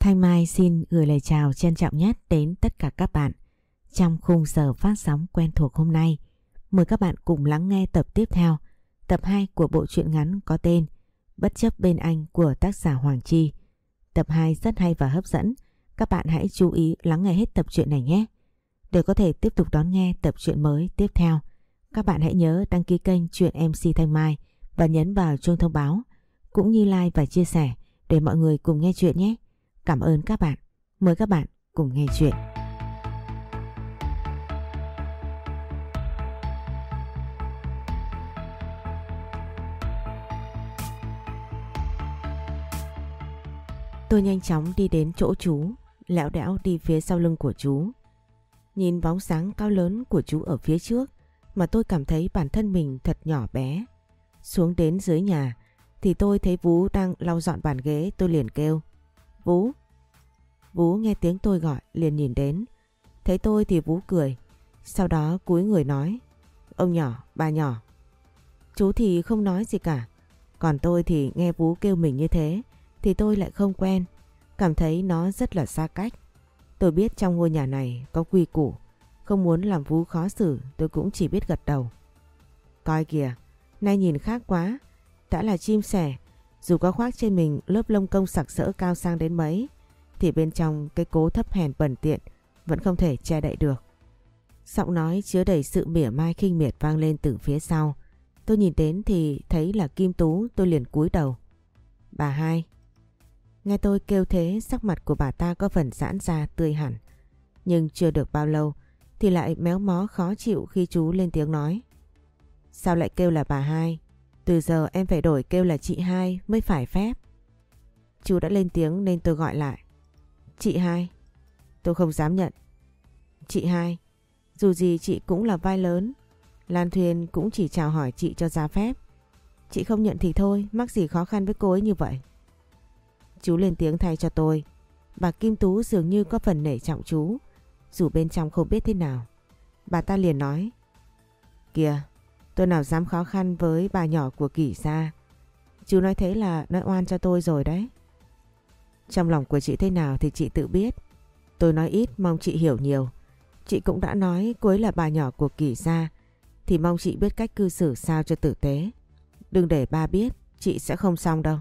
Thanh Mai xin gửi lời chào trân trọng nhất đến tất cả các bạn trong khung giờ phát sóng quen thuộc hôm nay. Mời các bạn cùng lắng nghe tập tiếp theo, tập 2 của bộ truyện ngắn có tên Bất chấp bên anh của tác giả Hoàng Chi. Tập 2 rất hay và hấp dẫn, các bạn hãy chú ý lắng nghe hết tập truyện này nhé. Để có thể tiếp tục đón nghe tập truyện mới tiếp theo, các bạn hãy nhớ đăng ký kênh Truyện MC Thanh Mai và nhấn vào chuông thông báo, cũng như like và chia sẻ để mọi người cùng nghe chuyện nhé. Cảm ơn các bạn. Mời các bạn cùng nghe chuyện. Tôi nhanh chóng đi đến chỗ chú, lẹo đẽo đi phía sau lưng của chú. Nhìn bóng sáng cao lớn của chú ở phía trước mà tôi cảm thấy bản thân mình thật nhỏ bé. Xuống đến dưới nhà thì tôi thấy Vú đang lau dọn bàn ghế tôi liền kêu. Vú. Vú nghe tiếng tôi gọi liền nhìn đến. Thấy tôi thì Vú cười. Sau đó cúi người nói. Ông nhỏ, bà nhỏ. Chú thì không nói gì cả. Còn tôi thì nghe Vú kêu mình như thế thì tôi lại không quen. Cảm thấy nó rất là xa cách. Tôi biết trong ngôi nhà này có quy củ. Không muốn làm Vú khó xử tôi cũng chỉ biết gật đầu. Coi kìa, nay nhìn khác quá. Đã là chim sẻ dù có khoác trên mình lớp lông công sặc sỡ cao sang đến mấy thì bên trong cái cố thấp hèn bẩn tiện vẫn không thể che đậy được. Giọng nói chứa đầy sự mỉa mai khinh miệt vang lên từ phía sau. Tôi nhìn đến thì thấy là Kim Tú, tôi liền cúi đầu. Bà hai. Nghe tôi kêu thế, sắc mặt của bà ta có phần giãn ra, tươi hẳn. Nhưng chưa được bao lâu thì lại méo mó khó chịu khi chú lên tiếng nói. Sao lại kêu là bà hai? Từ giờ em phải đổi kêu là chị hai mới phải phép. Chú đã lên tiếng nên tôi gọi lại. Chị hai. Tôi không dám nhận. Chị hai. Dù gì chị cũng là vai lớn. Lan Thuyền cũng chỉ chào hỏi chị cho ra phép. Chị không nhận thì thôi, mắc gì khó khăn với cô ấy như vậy. Chú lên tiếng thay cho tôi. Bà Kim Tú dường như có phần nể trọng chú. Dù bên trong không biết thế nào. Bà ta liền nói. Kìa, Tôi nào dám khó khăn với bà nhỏ của kỷ gia. Chú nói thế là nói oan cho tôi rồi đấy. Trong lòng của chị thế nào thì chị tự biết. Tôi nói ít mong chị hiểu nhiều. Chị cũng đã nói cô ấy là bà nhỏ của kỳ gia. Thì mong chị biết cách cư xử sao cho tử tế. Đừng để ba biết, chị sẽ không xong đâu.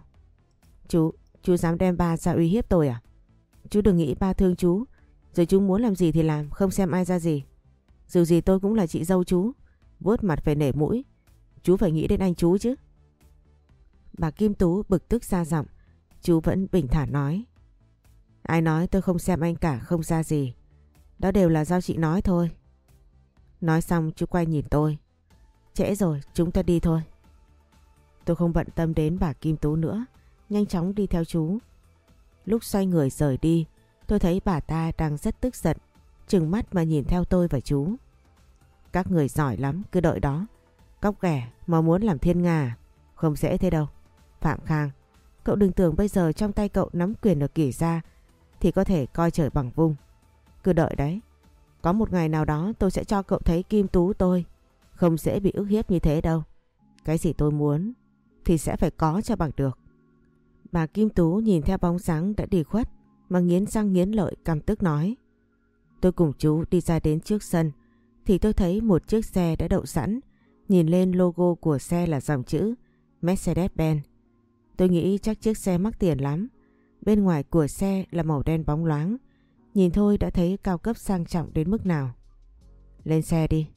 Chú, chú dám đem ba ra uy hiếp tôi à? Chú đừng nghĩ ba thương chú. Rồi chú muốn làm gì thì làm, không xem ai ra gì. Dù gì tôi cũng là chị dâu chú vuốt mặt phải nể mũi. Chú phải nghĩ đến anh chú chứ. Bà Kim Tú bực tức ra giọng, chú vẫn bình thản nói. Ai nói tôi không xem anh cả không ra gì. Đó đều là do chị nói thôi. Nói xong chú quay nhìn tôi. Trễ rồi, chúng ta đi thôi. Tôi không bận tâm đến bà Kim Tú nữa, nhanh chóng đi theo chú. Lúc xoay người rời đi, tôi thấy bà ta đang rất tức giận, chừng mắt mà nhìn theo tôi và chú. Các người giỏi lắm, cứ đợi đó. Cóc ghẻ mà muốn làm thiên nga à? Không dễ thế đâu. Phạm Khang, cậu đừng tưởng bây giờ trong tay cậu nắm quyền ở kỷ ra thì có thể coi trời bằng vung. Cứ đợi đấy. Có một ngày nào đó tôi sẽ cho cậu thấy kim tú tôi. Không dễ bị ức hiếp như thế đâu. Cái gì tôi muốn thì sẽ phải có cho bằng được. Bà Kim Tú nhìn theo bóng sáng đã đi khuất mà nghiến răng nghiến lợi căm tức nói. Tôi cùng chú đi ra đến trước sân thì tôi thấy một chiếc xe đã đậu sẵn. Nhìn lên logo của xe là dòng chữ Mercedes-Benz. Tôi nghĩ chắc chiếc xe mắc tiền lắm. Bên ngoài của xe là màu đen bóng loáng. Nhìn thôi đã thấy cao cấp sang trọng đến mức nào. Lên xe đi.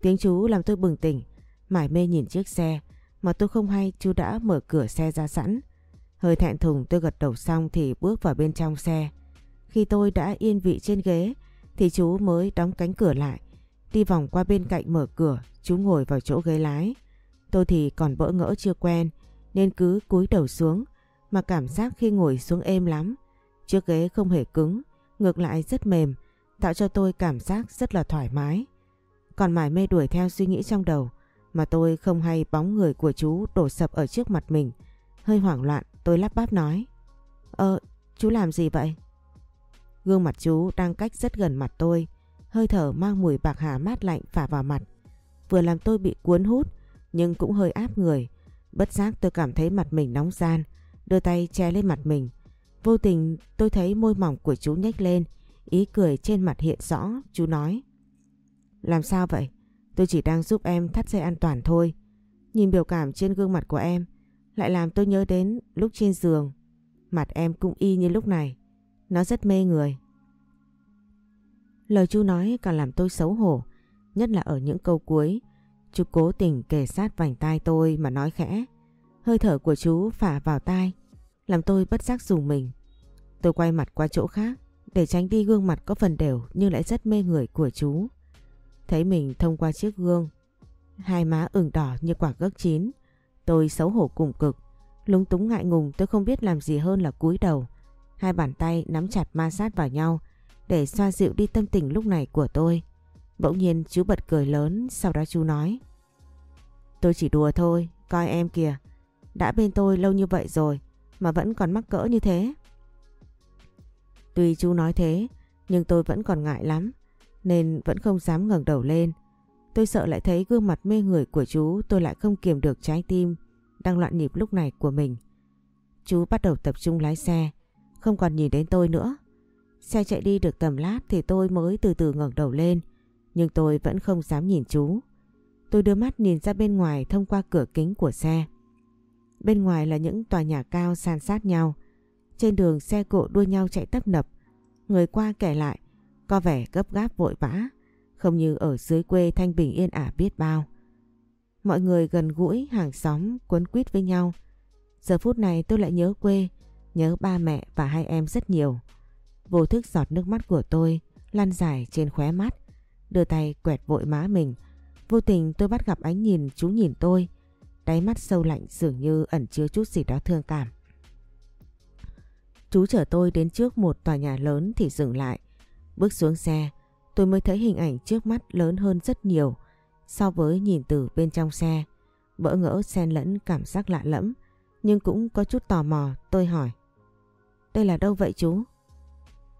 Tiếng chú làm tôi bừng tỉnh. Mải mê nhìn chiếc xe mà tôi không hay chú đã mở cửa xe ra sẵn. Hơi thẹn thùng tôi gật đầu xong thì bước vào bên trong xe. Khi tôi đã yên vị trên ghế thì chú mới đóng cánh cửa lại Đi vòng qua bên cạnh mở cửa, chú ngồi vào chỗ ghế lái. Tôi thì còn bỡ ngỡ chưa quen, nên cứ cúi đầu xuống, mà cảm giác khi ngồi xuống êm lắm. Chiếc ghế không hề cứng, ngược lại rất mềm, tạo cho tôi cảm giác rất là thoải mái. Còn mải mê đuổi theo suy nghĩ trong đầu, mà tôi không hay bóng người của chú đổ sập ở trước mặt mình. Hơi hoảng loạn, tôi lắp bắp nói. Ờ, chú làm gì vậy? Gương mặt chú đang cách rất gần mặt tôi, Hơi thở mang mùi bạc hà mát lạnh phả vào mặt. Vừa làm tôi bị cuốn hút nhưng cũng hơi áp người. Bất giác tôi cảm thấy mặt mình nóng gian. Đưa tay che lên mặt mình. Vô tình tôi thấy môi mỏng của chú nhếch lên, ý cười trên mặt hiện rõ, chú nói. Làm sao vậy? Tôi chỉ đang giúp em thắt dây an toàn thôi. Nhìn biểu cảm trên gương mặt của em, lại làm tôi nhớ đến lúc trên giường. Mặt em cũng y như lúc này. Nó rất mê người. Lời chú nói càng làm tôi xấu hổ, nhất là ở những câu cuối. Chú cố tình kề sát vành tai tôi mà nói khẽ. Hơi thở của chú phả vào tai, làm tôi bất giác dùng mình. Tôi quay mặt qua chỗ khác để tránh đi gương mặt có phần đều nhưng lại rất mê người của chú. Thấy mình thông qua chiếc gương, hai má ửng đỏ như quả gấc chín. Tôi xấu hổ cùng cực, lúng túng ngại ngùng tôi không biết làm gì hơn là cúi đầu. Hai bàn tay nắm chặt ma sát vào nhau để xoa dịu đi tâm tình lúc này của tôi. Bỗng nhiên chú bật cười lớn, sau đó chú nói. Tôi chỉ đùa thôi, coi em kìa. Đã bên tôi lâu như vậy rồi mà vẫn còn mắc cỡ như thế. Tuy chú nói thế, nhưng tôi vẫn còn ngại lắm, nên vẫn không dám ngẩng đầu lên. Tôi sợ lại thấy gương mặt mê người của chú tôi lại không kiềm được trái tim đang loạn nhịp lúc này của mình. Chú bắt đầu tập trung lái xe, không còn nhìn đến tôi nữa. Xe chạy đi được tầm lát thì tôi mới từ từ ngẩng đầu lên, nhưng tôi vẫn không dám nhìn chú. Tôi đưa mắt nhìn ra bên ngoài thông qua cửa kính của xe. Bên ngoài là những tòa nhà cao san sát nhau. Trên đường xe cộ đua nhau chạy tấp nập. Người qua kể lại, có vẻ gấp gáp vội vã, không như ở dưới quê thanh bình yên ả biết bao. Mọi người gần gũi, hàng xóm, quấn quýt với nhau. Giờ phút này tôi lại nhớ quê, nhớ ba mẹ và hai em rất nhiều. Vô thức giọt nước mắt của tôi lăn dài trên khóe mắt, đưa tay quẹt vội má mình. Vô tình tôi bắt gặp ánh nhìn chú nhìn tôi, đáy mắt sâu lạnh dường như ẩn chứa chút gì đó thương cảm. Chú chở tôi đến trước một tòa nhà lớn thì dừng lại. Bước xuống xe, tôi mới thấy hình ảnh trước mắt lớn hơn rất nhiều so với nhìn từ bên trong xe. Bỡ ngỡ xen lẫn cảm giác lạ lẫm, nhưng cũng có chút tò mò, tôi hỏi. Đây là đâu vậy chú?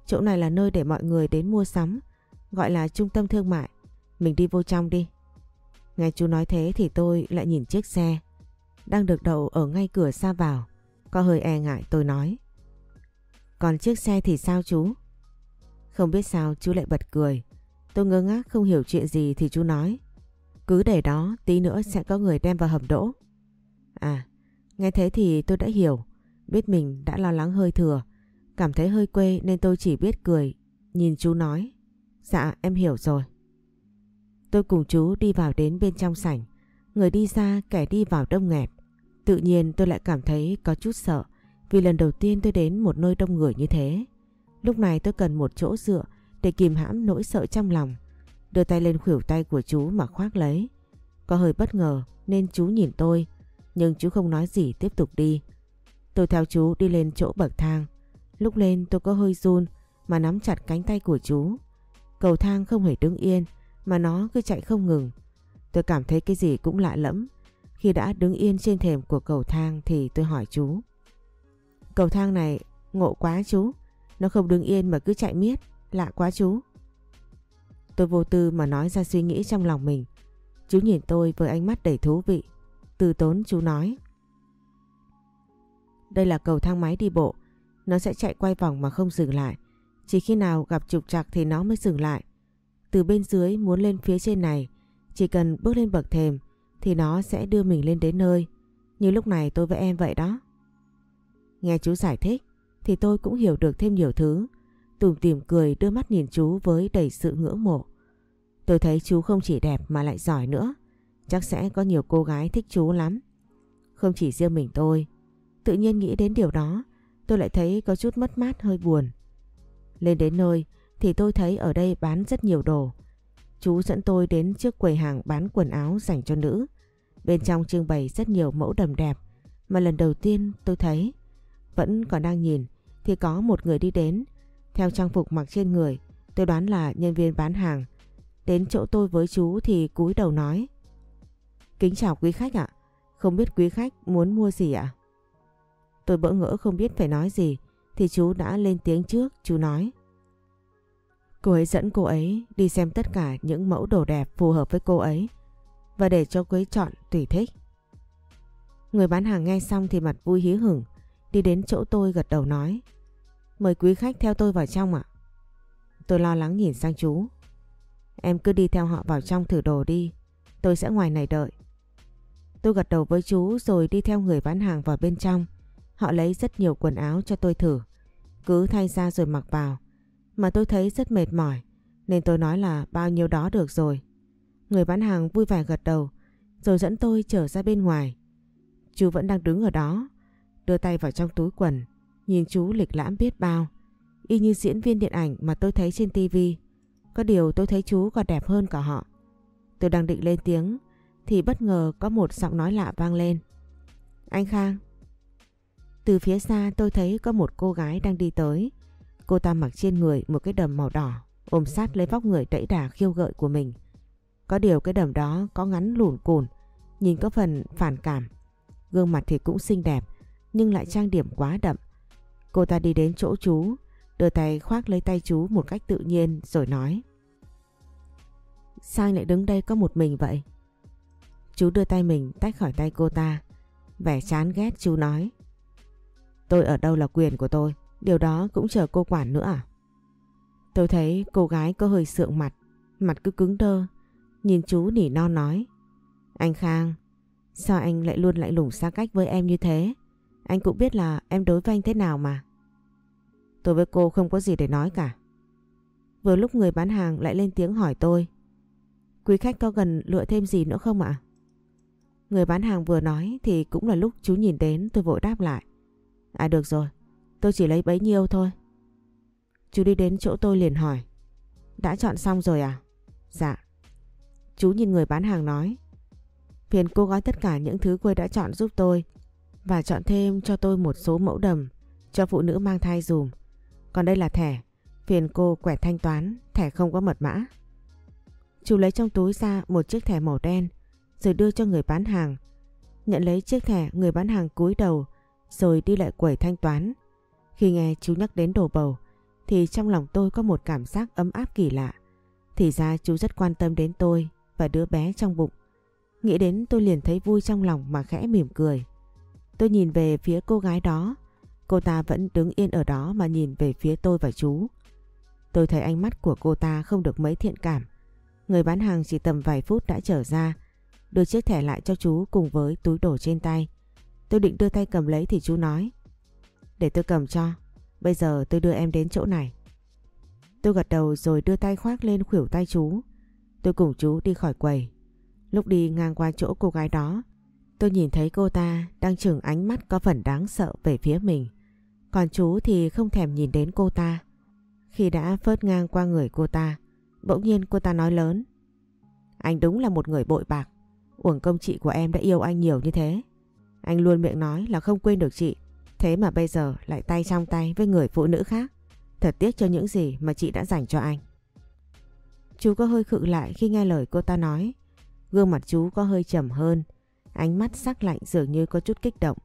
Chỗ này là nơi để mọi người đến mua sắm, gọi là trung tâm thương mại. Mình đi vô trong đi. Nghe chú nói thế thì tôi lại nhìn chiếc xe đang được đậu ở ngay cửa xa vào. Có hơi e ngại tôi nói. Còn chiếc xe thì sao chú? Không biết sao chú lại bật cười. Tôi ngơ ngác không hiểu chuyện gì thì chú nói. Cứ để đó tí nữa sẽ có người đem vào hầm đỗ. À, nghe thế thì tôi đã hiểu. Biết mình đã lo lắng hơi thừa. Cảm thấy hơi quê nên tôi chỉ biết cười. Nhìn chú nói. Dạ em hiểu rồi. Tôi cùng chú đi vào đến bên trong sảnh. Người đi ra, kẻ đi vào đông nghẹt. Tự nhiên tôi lại cảm thấy có chút sợ. Vì lần đầu tiên tôi đến một nơi đông người như thế. Lúc này tôi cần một chỗ dựa để kìm hãm nỗi sợ trong lòng. Đưa tay lên khuỷu tay của chú mà khoác lấy. Có hơi bất ngờ nên chú nhìn tôi. Nhưng chú không nói gì tiếp tục đi. Tôi theo chú đi lên chỗ bậc thang. Lúc lên tôi có hơi run mà nắm chặt cánh tay của chú. Cầu thang không hề đứng yên, mà nó cứ chạy không ngừng. Tôi cảm thấy cái gì cũng lạ lẫm. Khi đã đứng yên trên thềm của cầu thang thì tôi hỏi chú. Cầu thang này ngộ quá chú. Nó không đứng yên mà cứ chạy miết. Lạ quá chú. Tôi vô tư mà nói ra suy nghĩ trong lòng mình. Chú nhìn tôi với ánh mắt đầy thú vị. Từ tốn chú nói. Đây là cầu thang máy đi bộ. Nó sẽ chạy quay vòng mà không dừng lại. Chỉ khi nào gặp trục trặc thì nó mới dừng lại. Từ bên dưới muốn lên phía trên này, chỉ cần bước lên bậc thềm thì nó sẽ đưa mình lên đến nơi. Như lúc này tôi với em vậy đó. Nghe chú giải thích thì tôi cũng hiểu được thêm nhiều thứ. Tùm tìm cười đưa mắt nhìn chú với đầy sự ngưỡng mộ. Tôi thấy chú không chỉ đẹp mà lại giỏi nữa. Chắc sẽ có nhiều cô gái thích chú lắm. Không chỉ riêng mình tôi. Tự nhiên nghĩ đến điều đó, tôi lại thấy có chút mất mát hơi buồn. Lên đến nơi thì tôi thấy ở đây bán rất nhiều đồ. Chú dẫn tôi đến trước quầy hàng bán quần áo dành cho nữ. Bên trong trưng bày rất nhiều mẫu đầm đẹp, mà lần đầu tiên tôi thấy. Vẫn còn đang nhìn thì có một người đi đến. Theo trang phục mặc trên người, tôi đoán là nhân viên bán hàng. Đến chỗ tôi với chú thì cúi đầu nói. Kính chào quý khách ạ. Không biết quý khách muốn mua gì ạ? Tôi bỡ ngỡ không biết phải nói gì thì chú đã lên tiếng trước. Chú nói. Cô ấy dẫn cô ấy đi xem tất cả những mẫu đồ đẹp phù hợp với cô ấy và để cho cô ấy chọn tùy thích. Người bán hàng nghe xong thì mặt vui hí hửng, đi đến chỗ tôi gật đầu nói, Mời quý khách theo tôi vào trong ạ. Tôi lo lắng nhìn sang chú. Em cứ đi theo họ vào trong thử đồ đi. Tôi sẽ ngoài này đợi. Tôi gật đầu với chú rồi đi theo người bán hàng vào bên trong. Họ lấy rất nhiều quần áo cho tôi thử. Cứ thay ra rồi mặc vào. Mà tôi thấy rất mệt mỏi. Nên tôi nói là bao nhiêu đó được rồi. Người bán hàng vui vẻ gật đầu. Rồi dẫn tôi trở ra bên ngoài. Chú vẫn đang đứng ở đó. Đưa tay vào trong túi quần. Nhìn chú lịch lãm biết bao. Y như diễn viên điện ảnh mà tôi thấy trên tivi. Có điều tôi thấy chú còn đẹp hơn cả họ. Tôi đang định lên tiếng, thì bất ngờ có một giọng nói lạ vang lên. Anh Khang. Từ phía xa tôi thấy có một cô gái đang đi tới. Cô ta mặc trên người một cái đầm màu đỏ, ôm sát lấy vóc người đẫy đà khiêu gợi của mình. Có điều cái đầm đó có ngắn lùn cùn, nhìn có phần phản cảm. Gương mặt thì cũng xinh đẹp, nhưng lại trang điểm quá đậm. Cô ta đi đến chỗ chú, đưa tay khoác lấy tay chú một cách tự nhiên rồi nói. Sao anh lại đứng đây có một mình vậy? Chú đưa tay mình tách khỏi tay cô ta. Vẻ chán ghét chú nói. Tôi ở đâu là quyền của tôi. Điều đó cũng chờ cô quản nữa à? Tôi thấy cô gái có hơi sượng mặt. Mặt cứ cứng đơ. Nhìn chú nỉ non nói. Anh Khang, sao anh lại luôn lại lùng xa cách với em như thế? Anh cũng biết là em đối với anh thế nào mà. Tôi với cô không có gì để nói cả. Vừa lúc người bán hàng lại lên tiếng hỏi tôi. Quý khách có cần lựa thêm gì nữa không ạ? Người bán hàng vừa nói thì cũng là lúc chú nhìn đến tôi vội đáp lại. À được rồi, tôi chỉ lấy bấy nhiêu thôi. Chú đi đến chỗ tôi liền hỏi. Đã chọn xong rồi à? Dạ. Chú nhìn người bán hàng nói. Phiền cô gói tất cả những thứ cô đã chọn giúp tôi và chọn thêm cho tôi một số mẫu đầm cho phụ nữ mang thai dùm. Còn đây là thẻ, phiền cô quẹt thanh toán, thẻ không có mật mã. Chú lấy trong túi ra một chiếc thẻ màu đen rồi đưa cho người bán hàng. Nhận lấy chiếc thẻ người bán hàng cúi đầu rồi đi lại quầy thanh toán. Khi nghe chú nhắc đến đồ bầu thì trong lòng tôi có một cảm giác ấm áp kỳ lạ. Thì ra chú rất quan tâm đến tôi và đứa bé trong bụng. Nghĩ đến tôi liền thấy vui trong lòng mà khẽ mỉm cười. Tôi nhìn về phía cô gái đó. Cô ta vẫn đứng yên ở đó mà nhìn về phía tôi và chú. Tôi thấy ánh mắt của cô ta không được mấy thiện cảm. Người bán hàng chỉ tầm vài phút đã trở ra, đưa chiếc thẻ lại cho chú cùng với túi đồ trên tay. Tôi định đưa tay cầm lấy thì chú nói. Để tôi cầm cho, bây giờ tôi đưa em đến chỗ này. Tôi gật đầu rồi đưa tay khoác lên khuỷu tay chú. Tôi cùng chú đi khỏi quầy. Lúc đi ngang qua chỗ cô gái đó, tôi nhìn thấy cô ta đang chừng ánh mắt có phần đáng sợ về phía mình. Còn chú thì không thèm nhìn đến cô ta. Khi đã phớt ngang qua người cô ta, Bỗng nhiên cô ta nói lớn. Anh đúng là một người bội bạc. Uổng công chị của em đã yêu anh nhiều như thế. Anh luôn miệng nói là không quên được chị. Thế mà bây giờ lại tay trong tay với người phụ nữ khác. Thật tiếc cho những gì mà chị đã dành cho anh. Chú có hơi khự lại khi nghe lời cô ta nói. Gương mặt chú có hơi trầm hơn. Ánh mắt sắc lạnh dường như có chút kích động.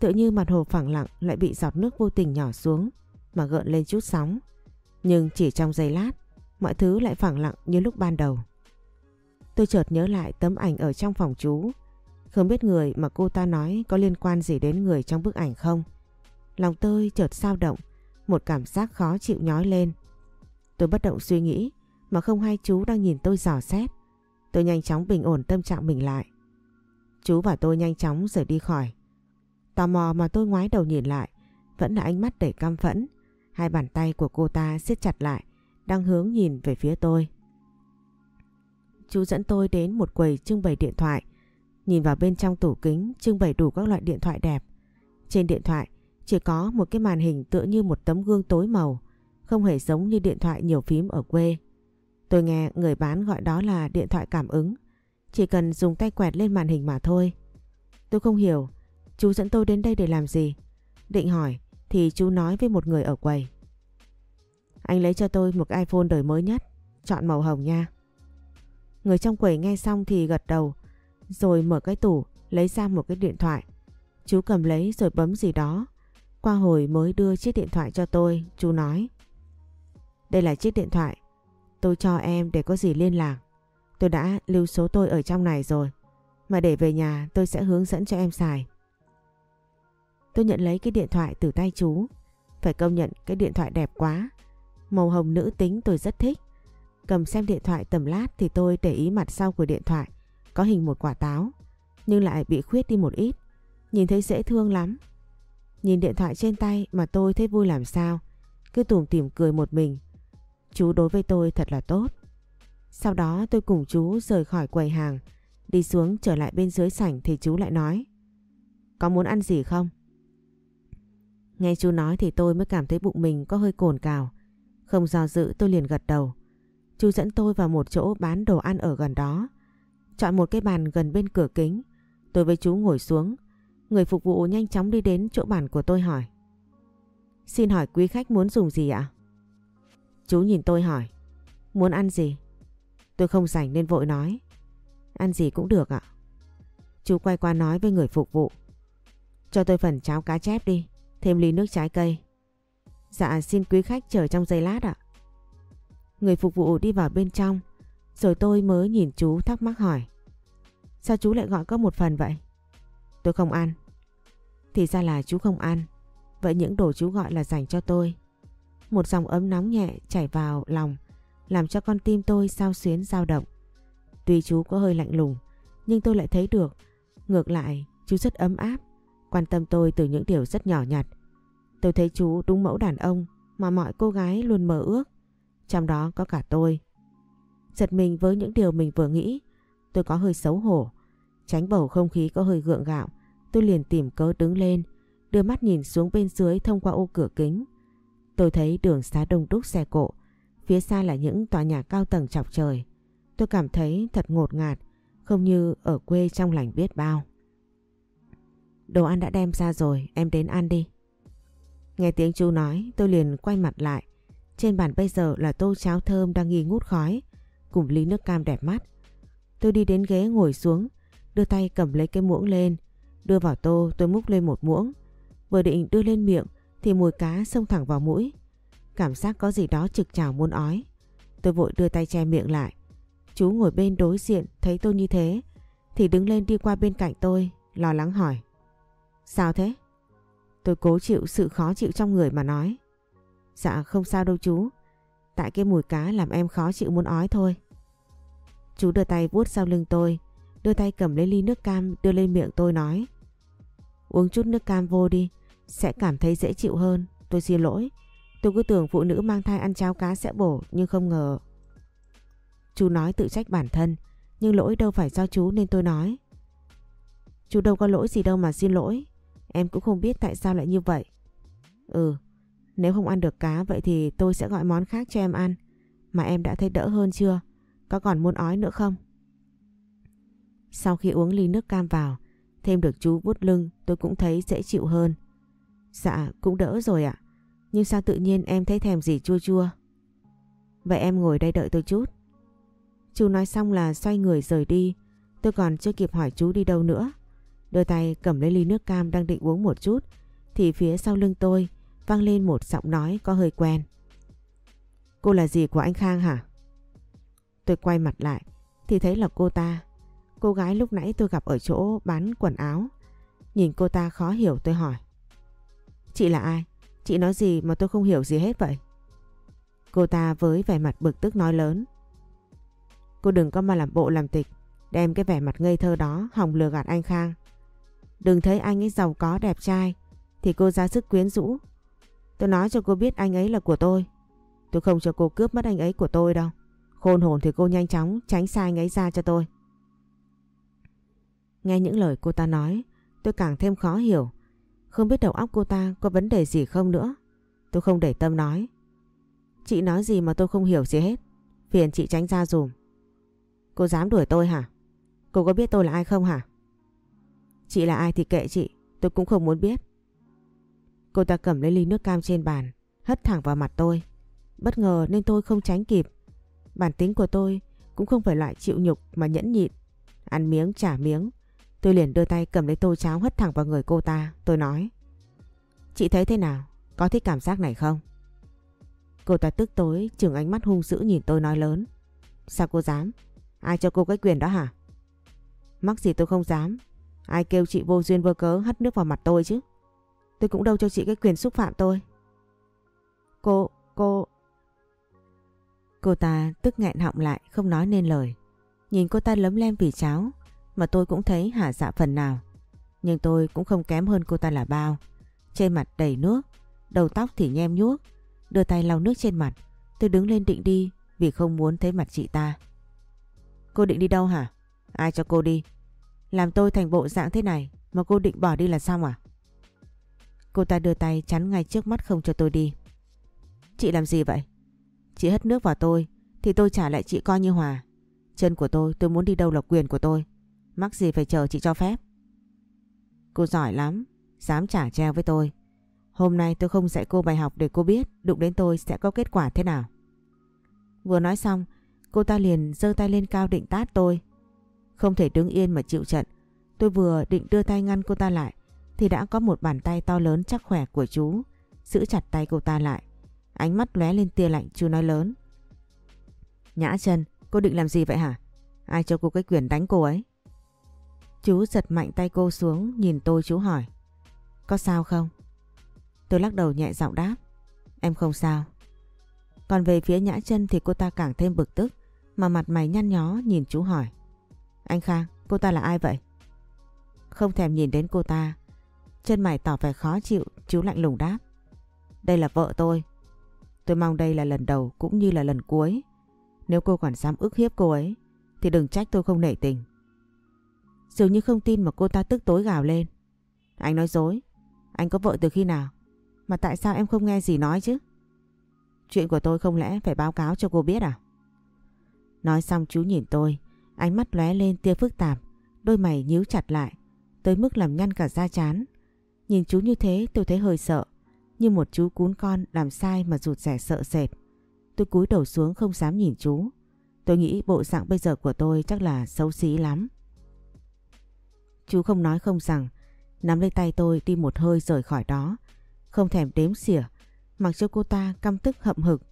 Tự như mặt hồ phẳng lặng lại bị giọt nước vô tình nhỏ xuống, mà gợn lên chút sóng. Nhưng chỉ trong giây lát, mọi thứ lại phẳng lặng như lúc ban đầu. Tôi chợt nhớ lại tấm ảnh ở trong phòng chú. Không biết người mà cô ta nói có liên quan gì đến người trong bức ảnh không. Lòng tôi chợt sao động, một cảm giác khó chịu nhói lên. Tôi bất động suy nghĩ mà không hay chú đang nhìn tôi dò xét. Tôi nhanh chóng bình ổn tâm trạng mình lại. Chú và tôi nhanh chóng rời đi khỏi. Tò mò mà tôi ngoái đầu nhìn lại, vẫn là ánh mắt đầy căm phẫn. Hai bàn tay của cô ta siết chặt lại, đang hướng nhìn về phía tôi. Chú dẫn tôi đến một quầy trưng bày điện thoại. Nhìn vào bên trong tủ kính trưng bày đủ các loại điện thoại đẹp. Trên điện thoại chỉ có một cái màn hình tựa như một tấm gương tối màu, không hề giống như điện thoại nhiều phím ở quê. Tôi nghe người bán gọi đó là điện thoại cảm ứng, chỉ cần dùng tay quẹt lên màn hình mà thôi. Tôi không hiểu, chú dẫn tôi đến đây để làm gì? Định hỏi thì chú nói với một người ở quầy. Anh lấy cho tôi một cái iPhone đời mới nhất, chọn màu hồng nha. Người trong quầy nghe xong thì gật đầu, rồi mở cái tủ, lấy ra một cái điện thoại. Chú cầm lấy rồi bấm gì đó. Qua hồi mới đưa chiếc điện thoại cho tôi, chú nói. Đây là chiếc điện thoại, tôi cho em để có gì liên lạc. Tôi đã lưu số tôi ở trong này rồi, mà để về nhà tôi sẽ hướng dẫn cho em xài. Tôi nhận lấy cái điện thoại từ tay chú, Phải công nhận cái điện thoại đẹp quá. Màu hồng nữ tính tôi rất thích. Cầm xem điện thoại tầm lát thì tôi để ý mặt sau của điện thoại có hình một quả táo. Nhưng lại bị khuyết đi một ít. Nhìn thấy dễ thương lắm. Nhìn điện thoại trên tay mà tôi thấy vui làm sao. Cứ tủm tỉm cười một mình. Chú đối với tôi thật là tốt. Sau đó tôi cùng chú rời khỏi quầy hàng. Đi xuống trở lại bên dưới sảnh thì chú lại nói. Có muốn ăn gì không? Nghe chú nói thì tôi mới cảm thấy bụng mình có hơi cồn cào. Không do dự tôi liền gật đầu. Chú dẫn tôi vào một chỗ bán đồ ăn ở gần đó. Chọn một cái bàn gần bên cửa kính. Tôi với chú ngồi xuống. Người phục vụ nhanh chóng đi đến chỗ bàn của tôi hỏi. Xin hỏi quý khách muốn dùng gì ạ? Chú nhìn tôi hỏi. Muốn ăn gì? Tôi không rảnh nên vội nói. Ăn gì cũng được ạ. Chú quay qua nói với người phục vụ. Cho tôi phần cháo cá chép đi. Thêm ly nước trái cây. Dạ xin quý khách chờ trong giây lát ạ. Người phục vụ đi vào bên trong. Rồi tôi mới nhìn chú thắc mắc hỏi. Sao chú lại gọi có một phần vậy? Tôi không ăn. Thì ra là chú không ăn. Vậy những đồ chú gọi là dành cho tôi. Một dòng ấm nóng nhẹ chảy vào lòng. Làm cho con tim tôi sao xuyến dao động. Tuy chú có hơi lạnh lùng. Nhưng tôi lại thấy được. Ngược lại, chú rất ấm áp. Quan tâm tôi từ những điều rất nhỏ nhặt. Tôi thấy chú đúng mẫu đàn ông mà mọi cô gái luôn mơ ước. Trong đó có cả tôi. Giật mình với những điều mình vừa nghĩ. Tôi có hơi xấu hổ. Tránh bầu không khí có hơi gượng gạo. Tôi liền tìm cớ đứng lên. Đưa mắt nhìn xuống bên dưới thông qua ô cửa kính. Tôi thấy đường xá đông đúc xe cộ. Phía xa là những tòa nhà cao tầng chọc trời. Tôi cảm thấy thật ngột ngạt. Không như ở quê trong lành biết bao. Đồ ăn đã đem ra rồi, em đến ăn đi. Nghe tiếng chú nói, tôi liền quay mặt lại. Trên bàn bây giờ là tô cháo thơm đang nghi ngút khói, cùng ly nước cam đẹp mắt. Tôi đi đến ghế ngồi xuống, đưa tay cầm lấy cái muỗng lên, đưa vào tô tôi múc lên một muỗng. Vừa định đưa lên miệng thì mùi cá xông thẳng vào mũi. Cảm giác có gì đó trực trào muốn ói. Tôi vội đưa tay che miệng lại. Chú ngồi bên đối diện thấy tôi như thế thì đứng lên đi qua bên cạnh tôi, lo lắng hỏi. Sao thế? Tôi cố chịu sự khó chịu trong người mà nói. Dạ không sao đâu chú. Tại cái mùi cá làm em khó chịu muốn ói thôi. Chú đưa tay vuốt sau lưng tôi, đưa tay cầm lấy ly nước cam đưa lên miệng tôi nói. Uống chút nước cam vô đi, sẽ cảm thấy dễ chịu hơn. Tôi xin lỗi. Tôi cứ tưởng phụ nữ mang thai ăn cháo cá sẽ bổ nhưng không ngờ. Chú nói tự trách bản thân, nhưng lỗi đâu phải do chú nên tôi nói. Chú đâu có lỗi gì đâu mà xin lỗi. Em cũng không biết tại sao lại như vậy. Ừ, nếu không ăn được cá vậy thì tôi sẽ gọi món khác cho em ăn. Mà em đã thấy đỡ hơn chưa? Có còn muốn ói nữa không? Sau khi uống ly nước cam vào, thêm được chú vuốt lưng tôi cũng thấy dễ chịu hơn. Dạ, cũng đỡ rồi ạ. Nhưng sao tự nhiên em thấy thèm gì chua chua? Vậy em ngồi đây đợi tôi chút. Chú nói xong là xoay người rời đi. Tôi còn chưa kịp hỏi chú đi đâu nữa. Đưa tay cầm lấy ly nước cam đang định uống một chút thì phía sau lưng tôi vang lên một giọng nói có hơi quen. Cô là gì của anh Khang hả? Tôi quay mặt lại, thì thấy là cô ta. Cô gái lúc nãy tôi gặp ở chỗ bán quần áo. Nhìn cô ta khó hiểu, tôi hỏi. Chị là ai? Chị nói gì mà tôi không hiểu gì hết vậy? Cô ta với vẻ mặt bực tức nói lớn. Cô đừng có mà làm bộ làm tịch. Đem cái vẻ mặt ngây thơ đó hòng lừa gạt anh Khang. Đừng thấy anh ấy giàu có, đẹp trai, thì cô ra sức quyến rũ. Tôi nói cho cô biết anh ấy là của tôi. Tôi không cho cô cướp mất anh ấy của tôi đâu. Khôn hồn thì cô nhanh chóng tránh sai ngáy ra cho tôi. Nghe những lời cô ta nói, tôi càng thêm khó hiểu. Không biết đầu óc cô ta có vấn đề gì không nữa. Tôi không để tâm nói. Chị nói gì mà tôi không hiểu gì hết. Phiền chị tránh ra dùm. Cô dám đuổi tôi hả? Cô có biết tôi là ai không hả? Chị là ai thì kệ chị, tôi cũng không muốn biết. Cô ta cầm lấy ly nước cam trên bàn, hất thẳng vào mặt tôi. Bất ngờ nên tôi không tránh kịp. Bản tính của tôi cũng không phải loại chịu nhục mà nhẫn nhịn. Ăn miếng trả miếng. Tôi liền đưa tay cầm lấy tô cháo hất thẳng vào người cô ta. Tôi nói. Chị thấy thế nào? Có thích cảm giác này không? Cô ta tức tối, chừng ánh mắt hung dữ nhìn tôi nói lớn. Sao cô dám? Ai cho cô cái quyền đó hả? Mắc gì tôi không dám. Ai kêu chị vô duyên vô cớ hất nước vào mặt tôi chứ? Tôi cũng đâu cho chị cái quyền xúc phạm tôi. Cô, cô... Cô ta tức nghẹn họng lại không nói nên lời. Nhìn cô ta lấm lem vì cháo mà tôi cũng thấy hả dạ phần nào. Nhưng tôi cũng không kém hơn cô ta là bao. Trên mặt đầy nước, đầu tóc thì nhem nhuốc. Đưa tay lau nước trên mặt. Tôi đứng lên định đi vì không muốn thấy mặt chị ta. Cô định đi đâu hả? Ai cho cô đi? Làm tôi thành bộ dạng thế này mà cô định bỏ đi là xong à? Cô ta đưa tay chắn ngay trước mắt không cho tôi đi. Chị làm gì vậy? Chị hất nước vào tôi thì tôi trả lại chị coi như hòa. Chân của tôi tôi muốn đi đâu là quyền của tôi. Mắc gì phải chờ chị cho phép. Cô giỏi lắm, dám trả treo với tôi. Hôm nay tôi không dạy cô bài học để cô biết đụng đến tôi sẽ có kết quả thế nào. Vừa nói xong, cô ta liền giơ tay lên cao định tát tôi. Không thể đứng yên mà chịu trận. Tôi vừa định đưa tay ngăn cô ta lại thì đã có một bàn tay to lớn chắc khỏe của chú giữ chặt tay cô ta lại. Ánh mắt lóe lên tia lạnh chú nói lớn. Nhã chân, cô định làm gì vậy hả? Ai cho cô cái quyền đánh cô ấy? Chú giật mạnh tay cô xuống nhìn tôi chú hỏi. Có sao không? Tôi lắc đầu nhẹ giọng đáp. Em không sao. Còn về phía nhã chân thì cô ta càng thêm bực tức mà mặt mày nhăn nhó nhìn chú hỏi. Anh Khang, cô ta là ai vậy? Không thèm nhìn đến cô ta. Chân mày tỏ vẻ khó chịu, chú lạnh lùng đáp. Đây là vợ tôi. Tôi mong đây là lần đầu cũng như là lần cuối. Nếu cô còn dám ức hiếp cô ấy thì đừng trách tôi không nể tình. Dường như không tin mà cô ta tức tối gào lên. Anh nói dối. Anh có vợ từ khi nào? Mà tại sao em không nghe gì nói chứ? Chuyện của tôi không lẽ phải báo cáo cho cô biết à? Nói xong chú nhìn tôi, ánh mắt lóe lên tia phức tạp, đôi mày nhíu chặt lại, tới mức làm nhăn cả da chán. Nhìn chú như thế tôi thấy hơi sợ, như một chú cún con làm sai mà rụt rẻ sợ sệt. Tôi cúi đầu xuống không dám nhìn chú. Tôi nghĩ bộ dạng bây giờ của tôi chắc là xấu xí lắm. Chú không nói không rằng, nắm lấy tay tôi đi một hơi rời khỏi đó. Không thèm đếm xỉa, mặc cho cô ta căm tức hậm hực.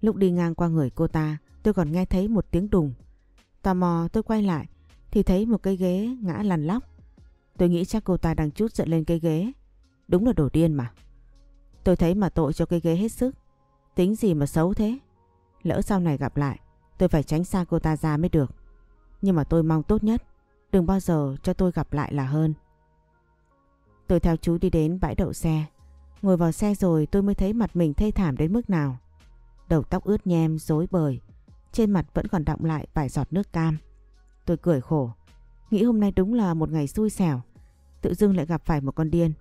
Lúc đi ngang qua người cô ta, tôi còn nghe thấy một tiếng đùng. Tò mò tôi quay lại, thì thấy một cây ghế ngã lăn lóc. Tôi nghĩ chắc cô ta đang chút giận lên cây ghế. Đúng là đổ điên mà. Tôi thấy mà tội cho cái ghế hết sức. Tính gì mà xấu thế? Lỡ sau này gặp lại, tôi phải tránh xa cô ta ra mới được. Nhưng mà tôi mong tốt nhất, đừng bao giờ cho tôi gặp lại là hơn. Tôi theo chú đi đến bãi đậu xe. Ngồi vào xe rồi tôi mới thấy mặt mình thê thảm đến mức nào. Đầu tóc ướt nhem, rối bời. Trên mặt vẫn còn đọng lại vài giọt nước cam. Tôi cười khổ. Nghĩ hôm nay đúng là một ngày xui xẻo. Tự dưng lại gặp phải một con điên.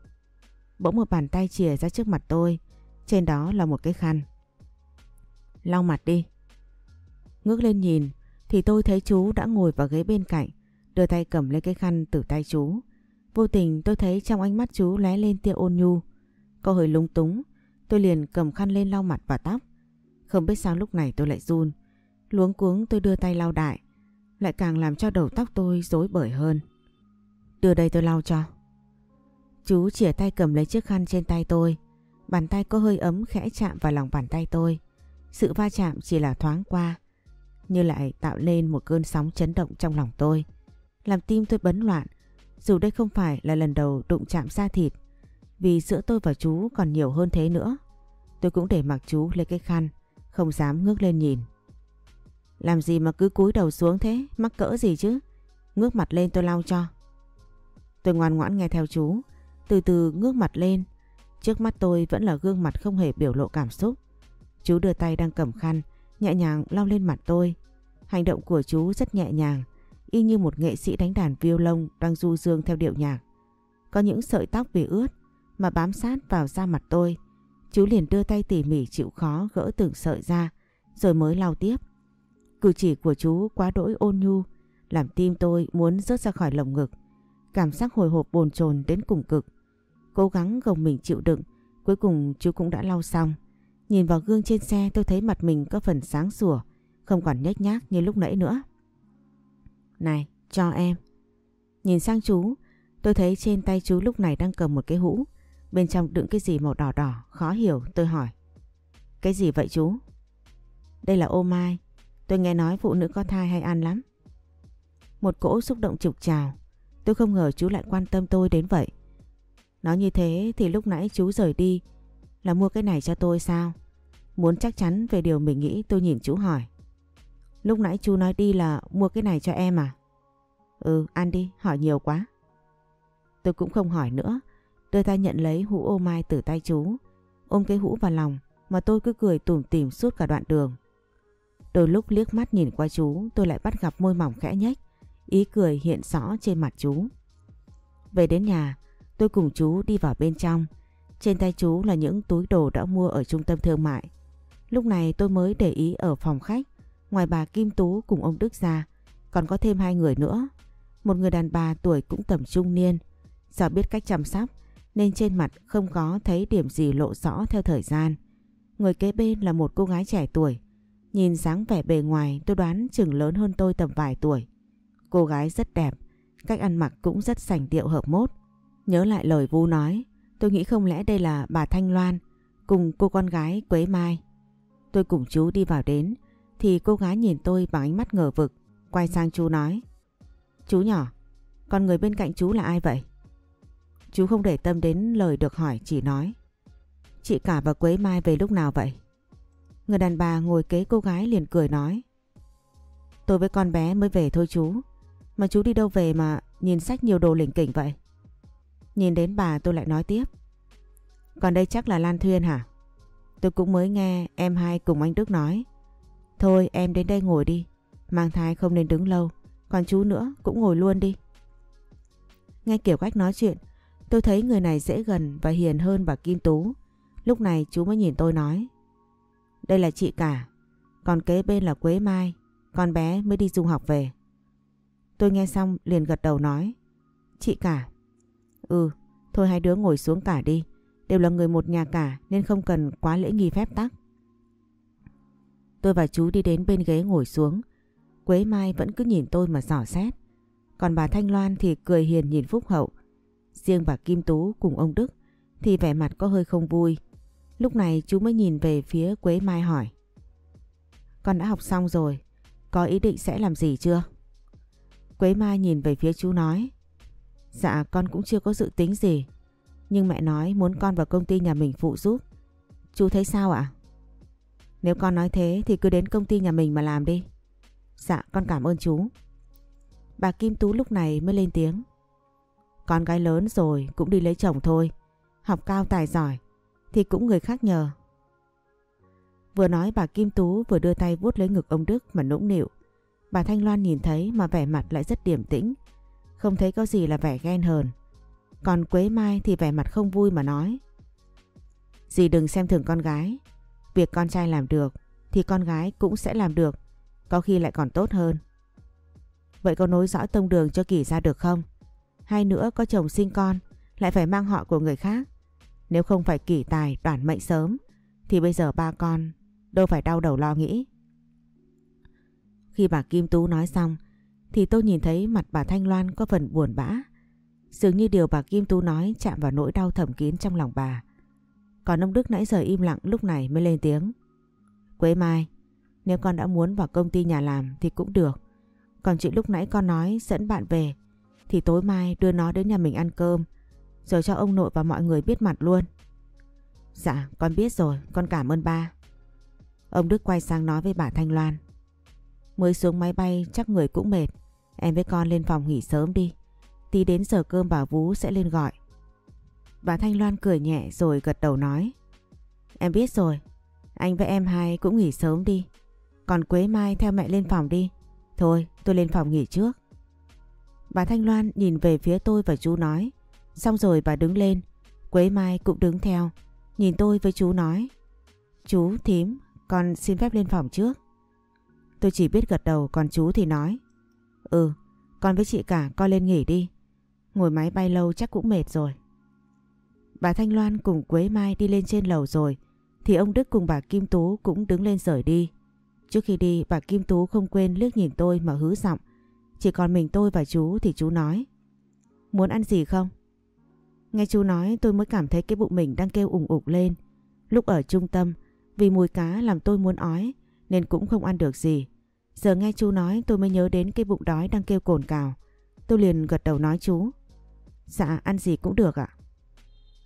Bỗng một bàn tay chìa ra trước mặt tôi. Trên đó là một cái khăn. Lau mặt đi. Ngước lên nhìn, thì tôi thấy chú đã ngồi vào ghế bên cạnh. Đưa tay cầm lấy cái khăn từ tay chú. Vô tình tôi thấy trong ánh mắt chú lóe lên tia ôn nhu. Có hơi lung túng. Tôi liền cầm khăn lên lau mặt và tóc. Không biết sao lúc này tôi lại run. Luống cuống tôi đưa tay lau đại. Lại càng làm cho đầu tóc tôi rối bời hơn. Đưa đây tôi lau cho. Chú chìa tay cầm lấy chiếc khăn trên tay tôi. Bàn tay có hơi ấm khẽ chạm vào lòng bàn tay tôi. Sự va chạm chỉ là thoáng qua. Như lại tạo lên một cơn sóng chấn động trong lòng tôi. Làm tim tôi bấn loạn. Dù đây không phải là lần đầu đụng chạm da thịt. Vì giữa tôi và chú còn nhiều hơn thế nữa. Tôi cũng để mặc chú lấy cái khăn. Không dám ngước lên nhìn. Làm gì mà cứ cúi đầu xuống thế? Mắc cỡ gì chứ? Ngước mặt lên tôi lau cho. Tôi ngoan ngoãn nghe theo chú. Từ từ ngước mặt lên. Trước mắt tôi vẫn là gương mặt không hề biểu lộ cảm xúc. Chú đưa tay đang cầm khăn, nhẹ nhàng lau lên mặt tôi. Hành động của chú rất nhẹ nhàng, y như một nghệ sĩ đánh đàn violon đang du dương theo điệu nhạc. Có những sợi tóc bị ướt mà bám sát vào da mặt tôi. Chú liền đưa tay tỉ mỉ chịu khó gỡ từng sợi ra rồi mới lau tiếp. Cử chỉ của chú quá đỗi ôn nhu làm tim tôi muốn rớt ra khỏi lồng ngực. Cảm giác hồi hộp bồn chồn đến cùng cực. Cố gắng gồng mình chịu đựng, cuối cùng chú cũng đã lau xong. Nhìn vào gương trên xe tôi thấy mặt mình có phần sáng sủa, không còn nhếch nhác như lúc nãy nữa. Này, cho em. Nhìn sang chú, tôi thấy trên tay chú lúc này đang cầm một cái hũ. Bên trong đựng cái gì màu đỏ đỏ, khó hiểu, tôi hỏi. Cái gì vậy chú? Đây là ô mai, tôi nghe nói phụ nữ có thai hay ăn lắm. Một cỗ xúc động trục trào, tôi không ngờ chú lại quan tâm tôi đến vậy. Nói như thế thì lúc nãy chú rời đi là mua cái này cho tôi sao? Muốn chắc chắn về điều mình nghĩ tôi nhìn chú hỏi. Lúc nãy chú nói đi là mua cái này cho em à? Ừ, ăn đi, hỏi nhiều quá. Tôi cũng không hỏi nữa, đưa tay nhận lấy hũ ô mai từ tay chú, ôm cái hũ vào lòng mà tôi cứ cười tủm tỉm suốt cả đoạn đường. Đôi lúc liếc mắt nhìn qua chú tôi lại bắt gặp môi mỏng khẽ nhếch, ý cười hiện rõ trên mặt chú. Về đến nhà, tôi cùng chú đi vào bên trong. Trên tay chú là những túi đồ đã mua ở trung tâm thương mại. Lúc này tôi mới để ý ở phòng khách, ngoài bà Kim Tú cùng ông Đức ra, còn có thêm hai người nữa. Một người đàn bà tuổi cũng tầm trung niên, do biết cách chăm sóc nên trên mặt không có thấy điểm gì lộ rõ theo thời gian. Người kế bên là một cô gái trẻ tuổi, nhìn dáng vẻ bề ngoài tôi đoán chừng lớn hơn tôi tầm vài tuổi. Cô gái rất đẹp, cách ăn mặc cũng rất sành điệu hợp mốt. Nhớ lại lời Vu nói, tôi nghĩ không lẽ đây là bà Thanh Loan cùng cô con gái Quế Mai. Tôi cùng chú đi vào đến thì cô gái nhìn tôi bằng ánh mắt ngờ vực, quay sang chú nói. Chú nhỏ, con người bên cạnh chú là ai vậy? Chú không để tâm đến lời được hỏi chỉ nói. Chị cả và Quế Mai về lúc nào vậy? Người đàn bà ngồi kế cô gái liền cười nói. Tôi với con bé mới về thôi chú. Mà chú đi đâu về mà nhìn sách nhiều đồ lỉnh kỉnh vậy? Nhìn đến bà tôi lại nói tiếp. Còn đây chắc là Lan Thuyên hả? Tôi cũng mới nghe em hai cùng anh Đức nói. Thôi em đến đây ngồi đi. Mang thai không nên đứng lâu. Còn chú nữa cũng ngồi luôn đi. Nghe kiểu cách nói chuyện, tôi thấy người này dễ gần và hiền hơn bà Kim Tú. Lúc này chú mới nhìn tôi nói. Đây là chị cả, còn kế bên là Quế Mai, con bé mới đi du học về. Tôi nghe xong liền gật đầu nói. Chị cả. Ừ, thôi hai đứa ngồi xuống cả đi. Đều là người một nhà cả nên không cần quá lễ nghi phép tắc. Tôi và chú đi đến bên ghế ngồi xuống. Quế Mai vẫn cứ nhìn tôi mà giỏ xét. Còn bà Thanh Loan thì cười hiền nhìn Phúc Hậu. Riêng bà Kim Tú cùng ông Đức thì vẻ mặt có hơi không vui. Lúc này chú mới nhìn về phía Quế Mai hỏi. Con đã học xong rồi, có ý định sẽ làm gì chưa? Quế Mai nhìn về phía chú nói. Dạ con cũng chưa có dự tính gì. Nhưng mẹ nói muốn con vào công ty nhà mình phụ giúp. Chú thấy sao ạ? Nếu con nói thế thì cứ đến công ty nhà mình mà làm đi. Dạ con cảm ơn chú. Bà Kim Tú lúc này mới lên tiếng. Con gái lớn rồi cũng đi lấy chồng thôi. Học cao tài giỏi thì cũng người khác nhờ. Vừa nói bà Kim Tú vừa đưa tay vuốt lấy ngực ông Đức mà nũng nịu. Bà Thanh Loan nhìn thấy mà vẻ mặt lại rất điềm tĩnh. Không thấy có gì là vẻ ghen hờn. Còn Quế Mai thì vẻ mặt không vui mà nói. Dì đừng xem thường con gái. Việc con trai làm được thì con gái cũng sẽ làm được. Có khi lại còn tốt hơn. Vậy có nối dõi tông đường cho Kỳ ra được không? Hay nữa có chồng sinh con lại phải mang họ của người khác. Nếu không phải Kỳ tài đoản mệnh sớm thì bây giờ ba con đâu phải đau đầu lo nghĩ. Khi bà Kim Tú nói xong thì tôi nhìn thấy mặt bà Thanh Loan có phần buồn bã. Dường như điều bà Kim Tú nói chạm vào nỗi đau thầm kín trong lòng bà. Còn ông Đức nãy giờ im lặng lúc này mới lên tiếng. Quế Mai, nếu con đã muốn vào công ty nhà làm thì cũng được. Còn chuyện lúc nãy con nói dẫn bạn về thì tối mai đưa nó đến nhà mình ăn cơm rồi cho ông nội và mọi người biết mặt luôn. Dạ con biết rồi con cảm ơn ba. Ông Đức quay sang nói với bà Thanh Loan. Mới xuống máy bay chắc người cũng mệt. Em với con lên phòng nghỉ sớm đi. Tí đến giờ cơm bà Vú sẽ lên gọi. Bà Thanh Loan cười nhẹ rồi gật đầu nói. Em biết rồi. Anh với em hai cũng nghỉ sớm đi. Còn Quế Mai theo mẹ lên phòng đi. Thôi tôi lên phòng nghỉ trước. Bà Thanh Loan nhìn về phía tôi và chú nói. Xong rồi bà đứng lên. Quế Mai cũng đứng theo. Nhìn tôi với chú nói. Chú, thím, con xin phép lên phòng trước. Tôi chỉ biết gật đầu còn chú thì nói. Ừ, con với chị cả coi lên nghỉ đi. Ngồi máy bay lâu chắc cũng mệt rồi. Bà Thanh Loan cùng Quế Mai đi lên trên lầu rồi. Thì ông Đức cùng bà Kim Tú cũng đứng lên rời đi. Trước khi đi bà Kim Tú không quên liếc nhìn tôi mà hứ giọng. Chỉ còn mình tôi và chú thì chú nói. Muốn ăn gì không? Nghe chú nói tôi mới cảm thấy cái bụng mình đang kêu ủng ục lên. Lúc ở trung tâm, vì mùi cá làm tôi muốn ói nên cũng không ăn được gì. Giờ nghe chú nói tôi mới nhớ đến cái bụng đói đang kêu cồn cào. Tôi liền gật đầu nói chú. Dạ ăn gì cũng được ạ.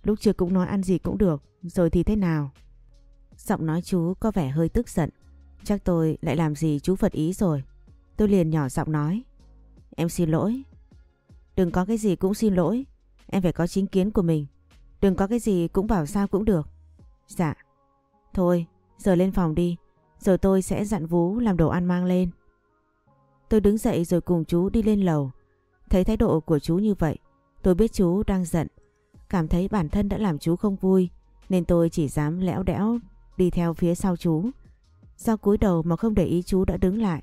Lúc trước cũng nói ăn gì cũng được, rồi thì thế nào? Giọng nói chú có vẻ hơi tức giận. Chắc tôi lại làm gì chú phật ý rồi. Tôi liền nhỏ giọng nói. Em xin lỗi. Đừng có cái gì cũng xin lỗi. Em phải có chính kiến của mình. Đừng có cái gì cũng bảo sao cũng được. Dạ. Thôi, giờ lên phòng đi. Giờ tôi sẽ dặn Vú làm đồ ăn mang lên. Tôi đứng dậy rồi cùng chú đi lên lầu. Thấy thái độ của chú như vậy, tôi biết chú đang giận. Cảm thấy bản thân đã làm chú không vui, nên tôi chỉ dám lẽo đẽo đi theo phía sau chú. Do cúi đầu mà không để ý chú đã đứng lại.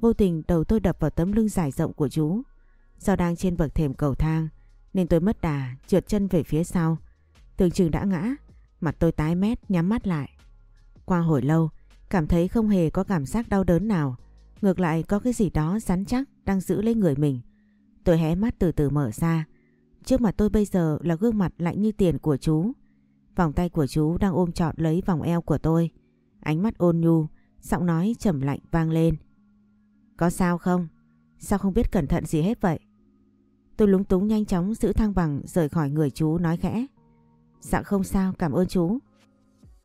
Vô tình đầu tôi đập vào tấm lưng dài rộng của chú. Do đang trên bậc thềm cầu thang, nên tôi mất đà, trượt chân về phía sau. Tưởng chừng đã ngã, mặt tôi tái mét nhắm mắt lại. Qua hồi lâu, cảm thấy không hề có cảm giác đau đớn nào. Ngược lại có cái gì đó rắn chắc đang giữ lấy người mình. Tôi hé mắt từ từ mở ra. Trước mặt tôi bây giờ là gương mặt lạnh như tiền của chú. Vòng tay của chú đang ôm trọn lấy vòng eo của tôi. Ánh mắt ôn nhu, giọng nói trầm lạnh vang lên. Có sao không? Sao không biết cẩn thận gì hết vậy? Tôi lúng túng nhanh chóng giữ thăng bằng rời khỏi người chú nói khẽ. Dạ không sao, cảm ơn chú.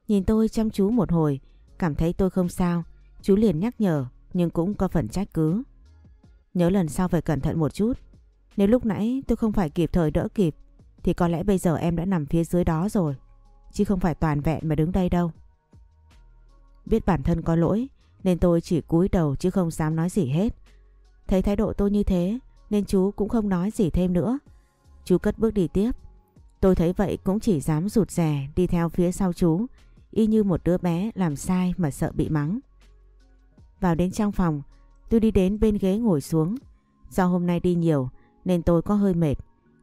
Nhìn tôi chăm chú một hồi, cảm thấy tôi không sao. Chú liền nhắc nhở, nhưng cũng có phần trách cứ. Nhớ lần sau phải cẩn thận một chút. Nếu lúc nãy tôi không phải kịp thời đỡ kịp, thì có lẽ bây giờ em đã nằm phía dưới đó rồi. Chứ không phải toàn vẹn mà đứng đây đâu. Biết bản thân có lỗi, nên tôi chỉ cúi đầu chứ không dám nói gì hết. Thấy thái độ tôi như thế, nên chú cũng không nói gì thêm nữa. Chú cất bước đi tiếp. Tôi thấy vậy cũng chỉ dám rụt rè đi theo phía sau chú, y như một đứa bé làm sai mà sợ bị mắng. Vào đến trong phòng, tôi đi đến bên ghế ngồi xuống. Do hôm nay đi nhiều nên tôi có hơi mệt.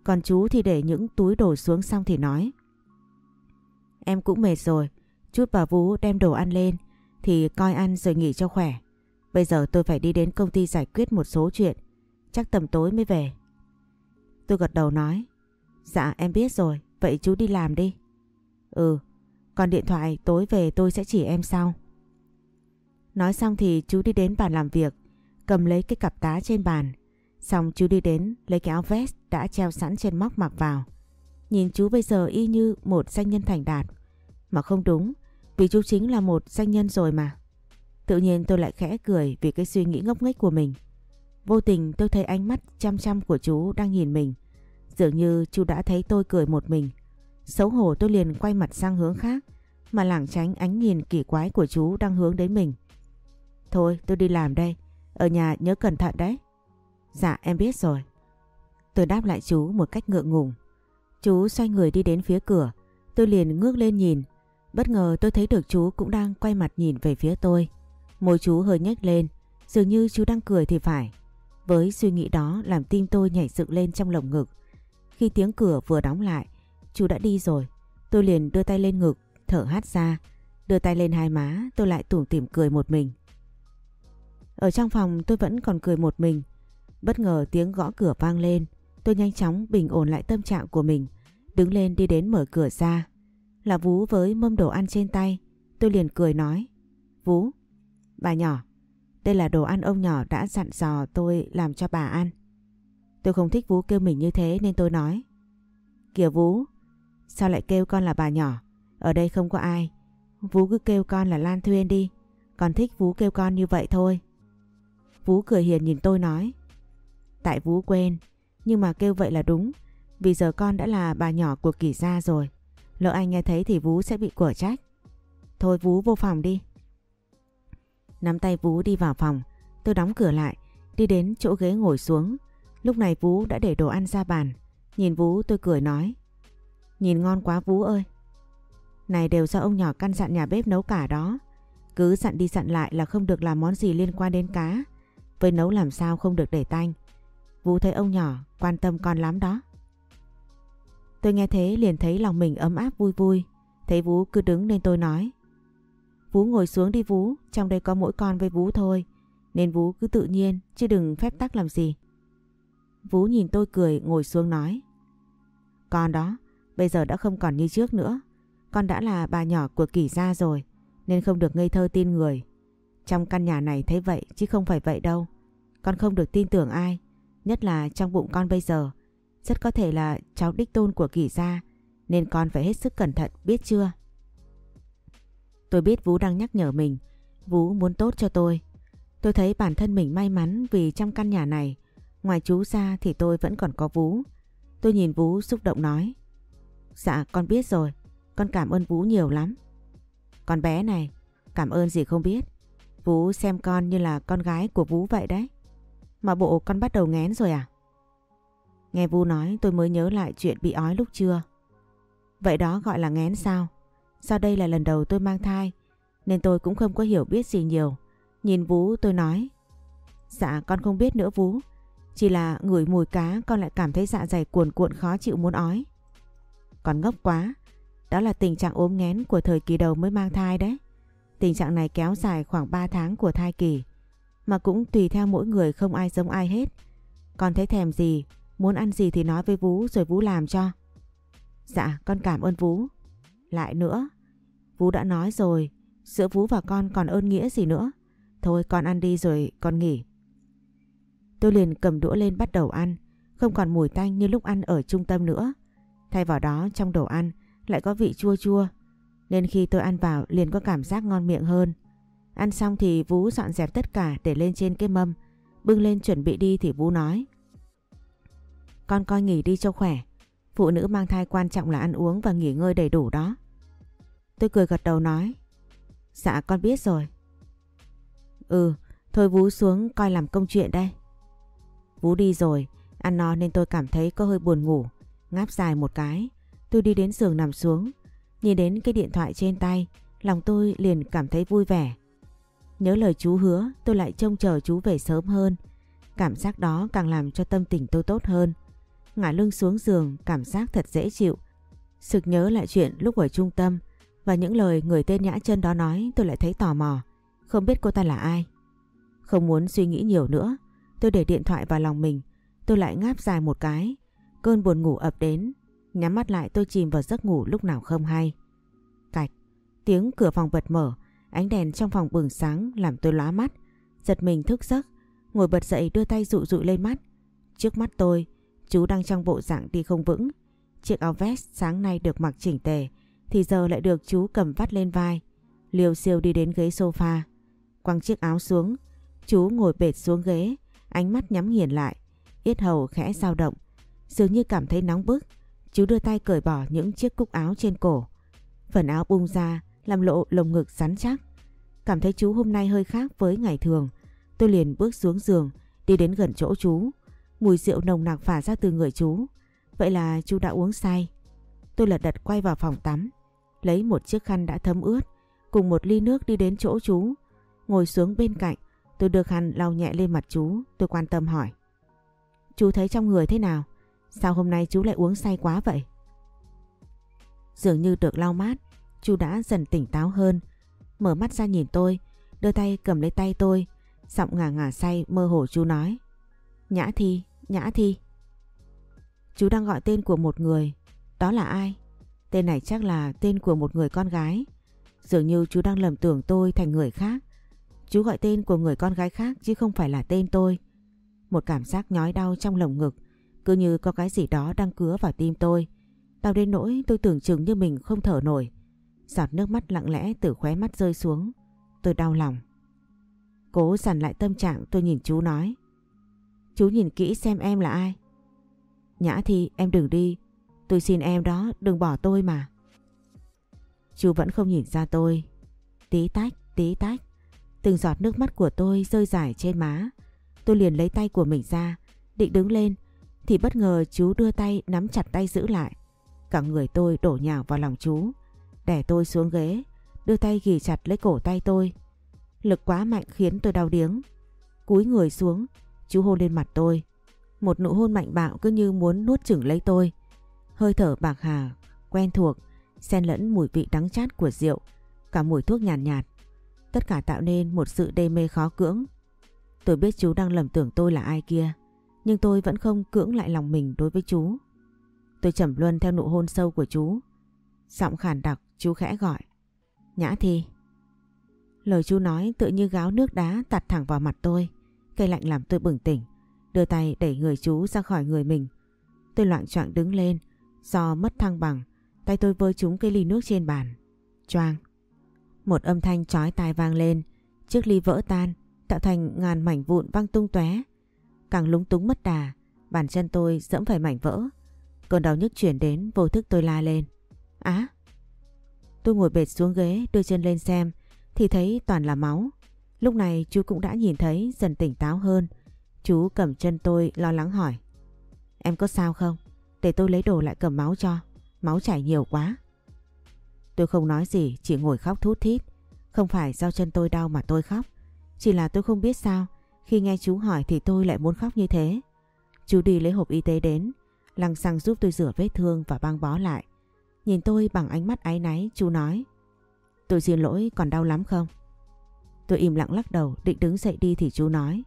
Còn chú thì để những túi đồ xuống xong thì nói. Em cũng mệt rồi, chút bà vũ đem đồ ăn lên thì coi ăn rồi nghỉ cho khỏe. Bây giờ tôi phải đi đến công ty giải quyết một số chuyện, chắc tầm tối mới về. Tôi gật đầu nói, dạ em biết rồi, vậy chú đi làm đi. Ừ, còn điện thoại tối về tôi sẽ chỉ em sau. Nói xong thì chú đi đến bàn làm việc, cầm lấy cái cặp tá trên bàn. Xong chú đi đến lấy cái áo vest đã treo sẵn trên móc mặc vào. Nhìn chú bây giờ y như một danh nhân thành đạt. Mà không đúng, vì chú chính là một danh nhân rồi mà. Tự nhiên tôi lại khẽ cười vì cái suy nghĩ ngốc nghếch của mình. Vô tình tôi thấy ánh mắt chăm chăm của chú đang nhìn mình. Dường như chú đã thấy tôi cười một mình. Xấu hổ tôi liền quay mặt sang hướng khác mà lảng tránh ánh nhìn kỳ quái của chú đang hướng đến mình. Thôi tôi đi làm đây, ở nhà nhớ cẩn thận đấy. Dạ em biết rồi. Tôi đáp lại chú một cách ngượng ngùng. Chú xoay người đi đến phía cửa, tôi liền ngước lên nhìn. Bất ngờ tôi thấy được chú cũng đang quay mặt nhìn về phía tôi. Môi chú hơi nhếch lên, dường như chú đang cười thì phải. Với suy nghĩ đó làm tim tôi nhảy dựng lên trong lồng ngực. Khi tiếng cửa vừa đóng lại, chú đã đi rồi. Tôi liền đưa tay lên ngực, thở hát ra. Đưa tay lên hai má, tôi lại tủm tỉm cười một mình. Ở trong phòng tôi vẫn còn cười một mình. Bất ngờ tiếng gõ cửa vang lên. Tôi nhanh chóng bình ổn lại tâm trạng của mình. Đứng lên đi đến mở cửa ra. Là Vú với mâm đồ ăn trên tay. Tôi liền cười nói. Vú, bà nhỏ, đây là đồ ăn ông nhỏ đã dặn dò tôi làm cho bà ăn. Tôi không thích Vú kêu mình như thế nên tôi nói. Kìa Vú, sao lại kêu con là bà nhỏ? Ở đây không có ai. Vú cứ kêu con là Lan Thuyên đi. Con thích Vú kêu con như vậy thôi. Vú cười hiền nhìn tôi nói. Tại Vú quên, nhưng mà kêu vậy là đúng. Vì giờ con đã là bà nhỏ của kỷ gia rồi. Lỡ anh nghe thấy thì Vú sẽ bị của trách. Thôi Vú vô phòng đi. Nắm tay Vú đi vào phòng. Tôi đóng cửa lại, đi đến chỗ ghế ngồi xuống. Lúc này Vú đã để đồ ăn ra bàn. Nhìn Vú tôi cười nói. Nhìn ngon quá vũ ơi. Này đều do ông nhỏ căn dặn nhà bếp nấu cả đó. Cứ dặn đi dặn lại là không được làm món gì liên quan đến cá. Với nấu làm sao không được để tanh. Vũ thấy ông nhỏ quan tâm con lắm đó. Tôi nghe thế liền thấy lòng mình ấm áp vui vui. Thấy Vũ cứ đứng nên tôi nói. Vũ ngồi xuống đi Vũ, trong đây có mỗi con với Vũ thôi. Nên Vũ cứ tự nhiên chứ đừng phép tắc làm gì. Vũ nhìn tôi cười ngồi xuống nói. Con đó, bây giờ đã không còn như trước nữa. Con đã là bà nhỏ của kỷ gia rồi, nên không được ngây thơ tin người. Trong căn nhà này thấy vậy chứ không phải vậy đâu. Con không được tin tưởng ai, nhất là trong bụng con bây giờ. Rất có thể là cháu đích tôn của kỷ gia, nên con phải hết sức cẩn thận biết chưa? Tôi biết Vũ đang nhắc nhở mình. Vũ muốn tốt cho tôi. Tôi thấy bản thân mình may mắn vì trong căn nhà này, ngoài chú ra thì tôi vẫn còn có Vũ. Tôi nhìn Vũ xúc động nói. Dạ con biết rồi, con cảm ơn Vũ nhiều lắm. Con bé này, cảm ơn gì không biết. Vũ xem con như là con gái của Vũ vậy đấy. Mà bộ con bắt đầu ngén rồi à? Nghe Vũ nói tôi mới nhớ lại chuyện bị ói lúc trưa. Vậy đó gọi là ngén sao? sao đây là lần đầu tôi mang thai nên tôi cũng không có hiểu biết gì nhiều. Nhìn Vũ tôi nói Dạ con không biết nữa Vũ Chỉ là ngửi mùi cá con lại cảm thấy dạ dày cuồn cuộn khó chịu muốn ói còn ngốc quá. Đó là tình trạng ốm nghén của thời kỳ đầu mới mang thai đấy. Tình trạng này kéo dài khoảng 3 tháng của thai kỳ, Mà cũng tùy theo mỗi người không ai giống ai hết. Con thấy thèm gì, Muốn ăn gì thì nói với Vũ rồi Vũ làm cho. Dạ con cảm ơn Vũ Lại nữa Vũ đã nói rồi, Giữa Vũ và con còn ơn nghĩa gì nữa. Thôi, con ăn đi rồi con nghỉ. Tôi liền cầm đũa lên bắt đầu ăn, Không còn mùi tanh như lúc ăn ở trung tâm nữa. Thay vào đó trong đồ ăn Lại có vị chua chua Nên khi tôi ăn vào liền có cảm giác ngon miệng hơn. Ăn xong thì Vũ dọn dẹp tất cả để lên trên cái mâm Bưng lên chuẩn bị đi thì Vũ nói. Con coi nghỉ đi cho khỏe Phụ nữ mang thai quan trọng là ăn uống và nghỉ ngơi đầy đủ đó. Tôi cười gật đầu nói. Dạ con biết rồi. Ừ, thôi Vũ xuống coi làm công chuyện đây. Vũ đi rồi, ăn no nên tôi cảm thấy có hơi buồn ngủ. Ngáp dài một cái, tôi đi đến giường nằm xuống. Nhìn đến cái điện thoại trên tay, lòng tôi liền cảm thấy vui vẻ. Nhớ lời chú hứa, tôi lại trông chờ chú về sớm hơn. Cảm giác đó càng làm cho tâm tình tôi tốt hơn. Ngả lưng xuống giường, cảm giác thật dễ chịu. Sực nhớ lại chuyện lúc ở trung tâm và những lời người tên Nhã chân đó nói tôi lại thấy tò mò. Không biết cô ta là ai Không muốn suy nghĩ nhiều nữa Tôi để điện thoại vào lòng mình Tôi lại ngáp dài một cái Cơn buồn ngủ ập đến. Nhắm mắt lại tôi chìm vào giấc ngủ lúc nào không hay. Cạch Tiếng cửa phòng bật mở Ánh đèn trong phòng bừng sáng làm tôi lóa mắt. Giật mình thức giấc Ngồi bật dậy đưa tay dụ dụ lên mắt. Trước mắt tôi Chú đang trong bộ dạng đi không vững. Chiếc áo vest sáng nay được mặc chỉnh tề Thì giờ lại được chú cầm vắt lên vai. Liều siêu đi đến ghế sofa Quăng chiếc áo xuống, chú ngồi bệt xuống ghế, ánh mắt nhắm nghiền lại, yết hầu khẽ dao động. Dường như cảm thấy nóng bức, chú đưa tay cởi bỏ những chiếc cúc áo trên cổ. Phần áo bung ra, làm lộ lồng ngực rắn chắc. Cảm thấy chú hôm nay hơi khác với ngày thường. Tôi liền bước xuống giường, đi đến gần chỗ chú. Mùi rượu nồng nặc phả ra từ người chú. Vậy là chú đã uống say. Tôi lật đật quay vào phòng tắm, lấy một chiếc khăn đã thấm ướt, cùng một ly nước đi đến chỗ chú. Ngồi xuống bên cạnh, tôi đưa khăn lau nhẹ lên mặt chú, tôi quan tâm hỏi. Chú thấy trong người thế nào? Sao hôm nay chú lại uống say quá vậy? Dường như được lau mát, chú đã dần tỉnh táo hơn. Mở mắt ra nhìn tôi, đưa tay cầm lấy tay tôi, giọng ngả ngả say mơ hồ chú nói. Nhã Thi, Nhã Thi. Chú đang gọi tên của một người, đó là ai? Tên này chắc là tên của một người con gái. Dường như chú đang lầm tưởng tôi thành người khác. Chú gọi tên của người con gái khác chứ không phải là tên tôi. Một cảm giác nhói đau trong lồng ngực, cứ như có cái gì đó đang cứa vào tim tôi. Đau đến nỗi tôi tưởng chừng như mình không thở nổi. Giọt nước mắt lặng lẽ từ khóe mắt rơi xuống. Tôi đau lòng. Cố dằn lại tâm trạng tôi nhìn chú nói. Chú nhìn kỹ xem em là ai. Nhã thì em đừng đi. Tôi xin em đó đừng bỏ tôi mà. Chú vẫn không nhìn ra tôi. Tí tách, tí tách. Từng giọt nước mắt của tôi rơi rải trên má. Tôi liền lấy tay của mình ra, định đứng lên, thì bất ngờ chú đưa tay nắm chặt tay giữ lại. Cả người tôi đổ nhào vào lòng chú, đè tôi xuống ghế, đưa tay ghì chặt lấy cổ tay tôi. Lực quá mạnh khiến tôi đau điếng. Cúi người xuống, chú hôn lên mặt tôi. Một nụ hôn mạnh bạo cứ như muốn nuốt chửng lấy tôi. Hơi thở bạc hà, quen thuộc, xen lẫn mùi vị đắng chát của rượu, cả mùi thuốc nhàn nhạt, nhạt. Tất cả tạo nên một sự đê mê khó cưỡng. Tôi biết chú đang lầm tưởng tôi là ai kia, nhưng tôi vẫn không cưỡng lại lòng mình đối với chú. Tôi chẩm luân theo nụ hôn sâu của chú. Giọng khản đặc, chú khẽ gọi. Nhã Thi. Lời chú nói tự như gáo nước đá tạt thẳng vào mặt tôi. Cây lạnh làm tôi bừng tỉnh. Đưa tay đẩy người chú ra khỏi người mình. Tôi loạn trọng đứng lên. Do mất thăng bằng, tay tôi vơi trúng cây ly nước trên bàn. Choang. Một âm thanh chói tai vang lên, chiếc ly vỡ tan, tạo thành ngàn mảnh vụn văng tung tóe. Càng lúng túng mất đà, bàn chân tôi dẫm phải mảnh vỡ. Cơn đau nhức chuyển đến, vô thức tôi la lên. Á! tôi ngồi bệt xuống ghế, đưa chân lên xem, thì thấy toàn là máu. Lúc này chú cũng đã nhìn thấy, dần tỉnh táo hơn. Chú cầm chân tôi lo lắng hỏi. Em có sao không? Để tôi lấy đồ lại cầm máu cho. Máu chảy nhiều quá. Tôi không nói gì, chỉ ngồi khóc thút thít. Không phải do chân tôi đau mà tôi khóc. Chỉ là tôi không biết sao. Khi nghe chú hỏi thì tôi lại muốn khóc như thế. Chú đi lấy hộp y tế đến. Lăng xăng giúp tôi rửa vết thương và băng bó lại. Nhìn tôi bằng ánh mắt áy náy, chú nói. Tôi xin lỗi, còn đau lắm không? Tôi im lặng lắc đầu, định đứng dậy đi thì chú nói.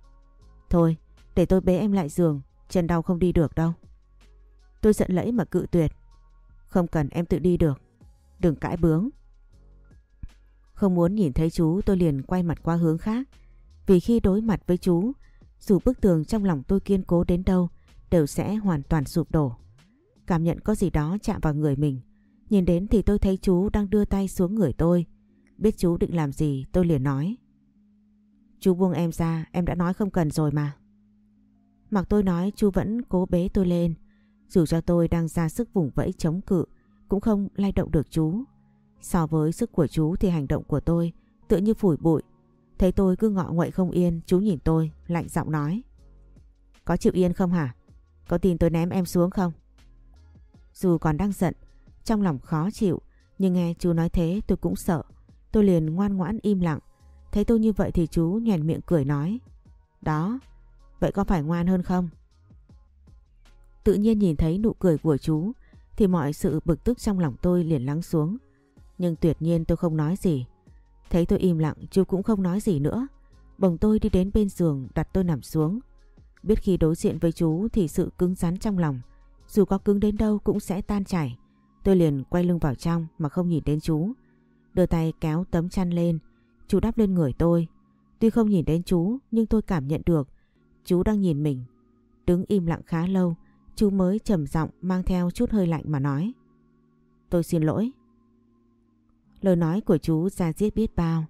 Thôi, để tôi bế em lại giường, chân đau không đi được đâu. Tôi giận lẫy mà cự tuyệt. Không cần em tự đi được. Đừng cãi bướng. Không muốn nhìn thấy chú tôi liền quay mặt qua hướng khác. Vì khi đối mặt với chú, dù bức tường trong lòng tôi kiên cố đến đâu đều sẽ hoàn toàn sụp đổ. Cảm nhận có gì đó chạm vào người mình. Nhìn đến thì tôi thấy chú đang đưa tay xuống người tôi. Biết chú định làm gì tôi liền nói. Chú buông em ra, em đã nói không cần rồi mà. Mặc tôi nói chú vẫn cố bế tôi lên. Dù cho tôi đang ra sức vùng vẫy chống cự, cũng không lay động được chú. So với sức của chú thì hành động của tôi tựa như phủi bụi. Thấy tôi cứ ngọ nguậy không yên, chú nhìn tôi, lạnh giọng nói. Có chịu yên không hả? Có tin tôi ném em xuống không? Dù còn đang giận, trong lòng khó chịu, nhưng nghe chú nói thế tôi cũng sợ. Tôi liền ngoan ngoãn im lặng. Thấy tôi như vậy thì chú nhoèn miệng cười nói. Đó, vậy có phải ngoan hơn không? Tự nhiên nhìn thấy nụ cười của chú thì mọi sự bực tức trong lòng tôi liền lắng xuống. Nhưng tuyệt nhiên tôi không nói gì. Thấy tôi im lặng chú cũng không nói gì nữa. Bồng tôi đi đến bên giường đặt tôi nằm xuống. Biết khi đối diện với chú thì sự cứng rắn trong lòng dù có cứng đến đâu cũng sẽ tan chảy. Tôi liền quay lưng vào trong mà không nhìn đến chú. Đưa tay kéo tấm chăn lên, chú đắp lên người tôi. Tuy không nhìn đến chú nhưng tôi cảm nhận được chú đang nhìn mình. Đứng im lặng khá lâu, chú mới trầm giọng mang theo chút hơi lạnh mà nói. Tôi xin lỗi. Lời nói của chú ra giết biết bao,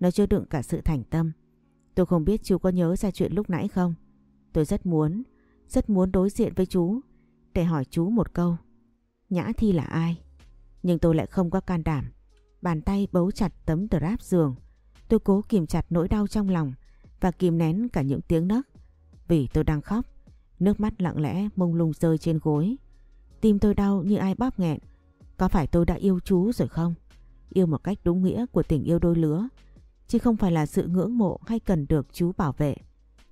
nó chứa đựng cả sự thành tâm. Tôi không biết chú có nhớ ra chuyện lúc nãy không? Tôi rất muốn, rất muốn đối diện với chú để hỏi chú một câu. Nhã Thi là ai? Nhưng tôi lại không có can đảm. Bàn tay bấu chặt tấm drap giường. Tôi cố kìm chặt nỗi đau trong lòng và kìm nén cả những tiếng nấc. Vì tôi đang khóc, nước mắt lặng lẽ mông lung rơi trên gối. Tim tôi đau như ai bóp nghẹn. Có phải tôi đã yêu chú rồi không? Yêu một cách đúng nghĩa của tình yêu đôi lứa. Chứ không phải là sự ngưỡng mộ hay cần được chú bảo vệ.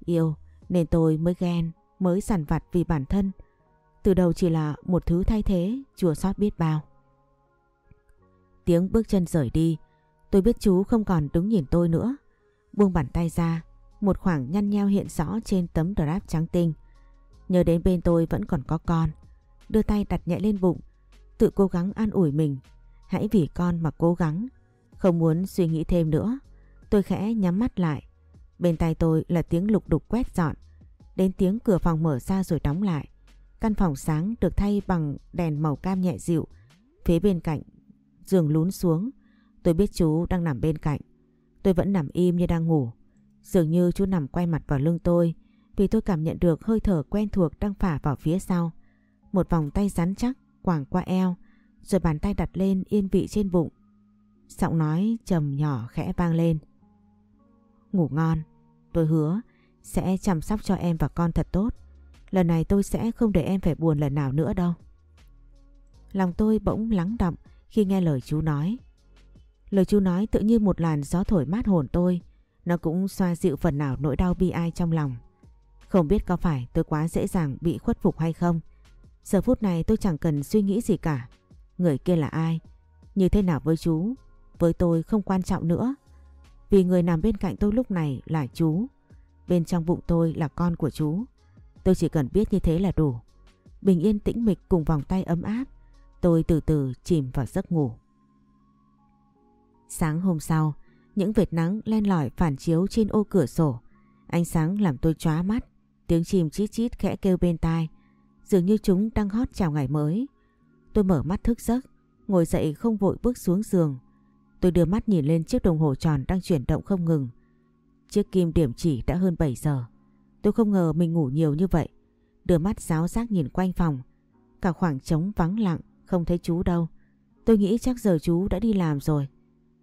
Yêu nên tôi mới ghen, mới sằn vặt vì bản thân từ đầu chỉ là một thứ thay thế, chùa sót biết bao. Tiếng bước chân rời đi, tôi biết chú không còn đứng nhìn tôi nữa. Buông bàn tay ra, một khoảng nhăn nheo hiện rõ trên tấm drap trắng tinh. Nhớ đến bên tôi vẫn còn có con. Đưa tay đặt nhẹ lên bụng, tự cố gắng an ủi mình. Hãy vì con mà cố gắng, không muốn suy nghĩ thêm nữa. Tôi khẽ nhắm mắt lại. Bên tay tôi là tiếng lục đục quét dọn, đến tiếng cửa phòng mở ra rồi đóng lại. Căn phòng sáng được thay bằng đèn màu cam nhẹ dịu. Phía bên cạnh, giường lún xuống. Tôi biết chú đang nằm bên cạnh. Tôi vẫn nằm im như đang ngủ. Dường như chú nằm quay mặt vào lưng tôi vì tôi cảm nhận được hơi thở quen thuộc đang phả vào phía sau. Một vòng tay rắn chắc quàng qua eo rồi bàn tay đặt lên yên vị trên bụng. Giọng nói trầm nhỏ khẽ vang lên. Ngủ ngon, tôi hứa sẽ chăm sóc cho em và con thật tốt. Lần này tôi sẽ không để em phải buồn lần nào nữa đâu. Lòng tôi bỗng lắng đọng khi nghe lời chú nói. Lời chú nói tự như một làn gió thổi mát hồn tôi. Nó cũng xoa dịu phần nào nỗi đau bi ai trong lòng. Không biết có phải tôi quá dễ dàng bị khuất phục hay không. Giờ phút này tôi chẳng cần suy nghĩ gì cả. Người kia là ai? Như thế nào với chú? Với tôi không quan trọng nữa. Vì người nằm bên cạnh tôi lúc này là chú. Bên trong bụng tôi là con của chú. Tôi chỉ cần biết như thế là đủ. Bình yên tĩnh mịch cùng vòng tay ấm áp, tôi từ từ chìm vào giấc ngủ. Sáng hôm sau, những vệt nắng len lỏi phản chiếu trên ô cửa sổ. Ánh sáng làm tôi chóa mắt, tiếng chim chít chít khẽ kêu bên tai, dường như chúng đang hót chào ngày mới. Tôi mở mắt thức giấc, ngồi dậy không vội bước xuống giường. Tôi đưa mắt nhìn lên chiếc đồng hồ tròn đang chuyển động không ngừng. Chiếc kim điểm chỉ đã hơn 7 giờ. Tôi không ngờ mình ngủ nhiều như vậy. Đưa mắt giáo giác nhìn quanh phòng. Cả khoảng trống vắng lặng, không thấy chú đâu. Tôi nghĩ chắc giờ chú đã đi làm rồi.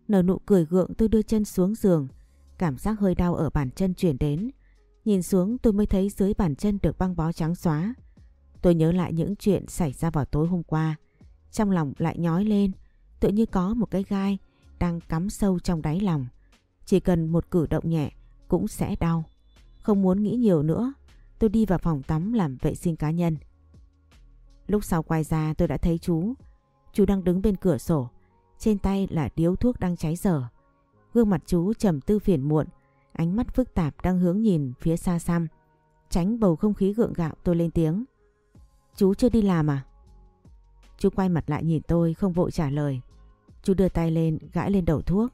Nở nụ cười gượng tôi đưa chân xuống giường. Cảm giác hơi đau ở bàn chân chuyển đến. Nhìn xuống tôi mới thấy dưới bàn chân được băng bó trắng xóa. Tôi nhớ lại những chuyện xảy ra vào tối hôm qua. Trong lòng lại nhói lên, tự như có một cái gai đang cắm sâu trong đáy lòng. Chỉ cần một cử động nhẹ cũng sẽ đau. Không muốn nghĩ nhiều nữa, tôi đi vào phòng tắm làm vệ sinh cá nhân. Lúc sau quay ra tôi đã thấy chú. Chú đang đứng bên cửa sổ, trên tay là điếu thuốc đang cháy dở. Gương mặt chú trầm tư phiền muộn, ánh mắt phức tạp đang hướng nhìn phía xa xăm. Tránh bầu không khí gượng gạo tôi lên tiếng. Chú chưa đi làm à? Chú quay mặt lại nhìn tôi không vội trả lời. Chú đưa tay lên gãi lên đầu thuốc.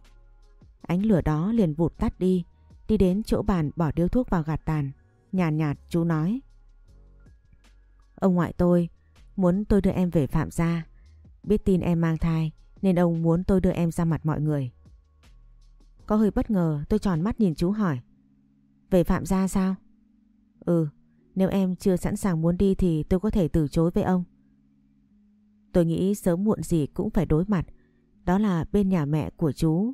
Ánh lửa đó liền vụt tắt đi, đi đến chỗ bàn bỏ điếu thuốc vào gạt tàn. Nhàn nhạt, nhạt chú nói. Ông ngoại tôi muốn tôi đưa em về Phạm gia. Biết tin em mang thai nên ông muốn tôi đưa em ra mặt mọi người. Có hơi bất ngờ tôi tròn mắt nhìn chú hỏi. Về Phạm gia sao? Ừ, nếu em chưa sẵn sàng muốn đi thì tôi có thể từ chối với ông. Tôi nghĩ sớm muộn gì cũng phải đối mặt. Đó là bên nhà mẹ của chú.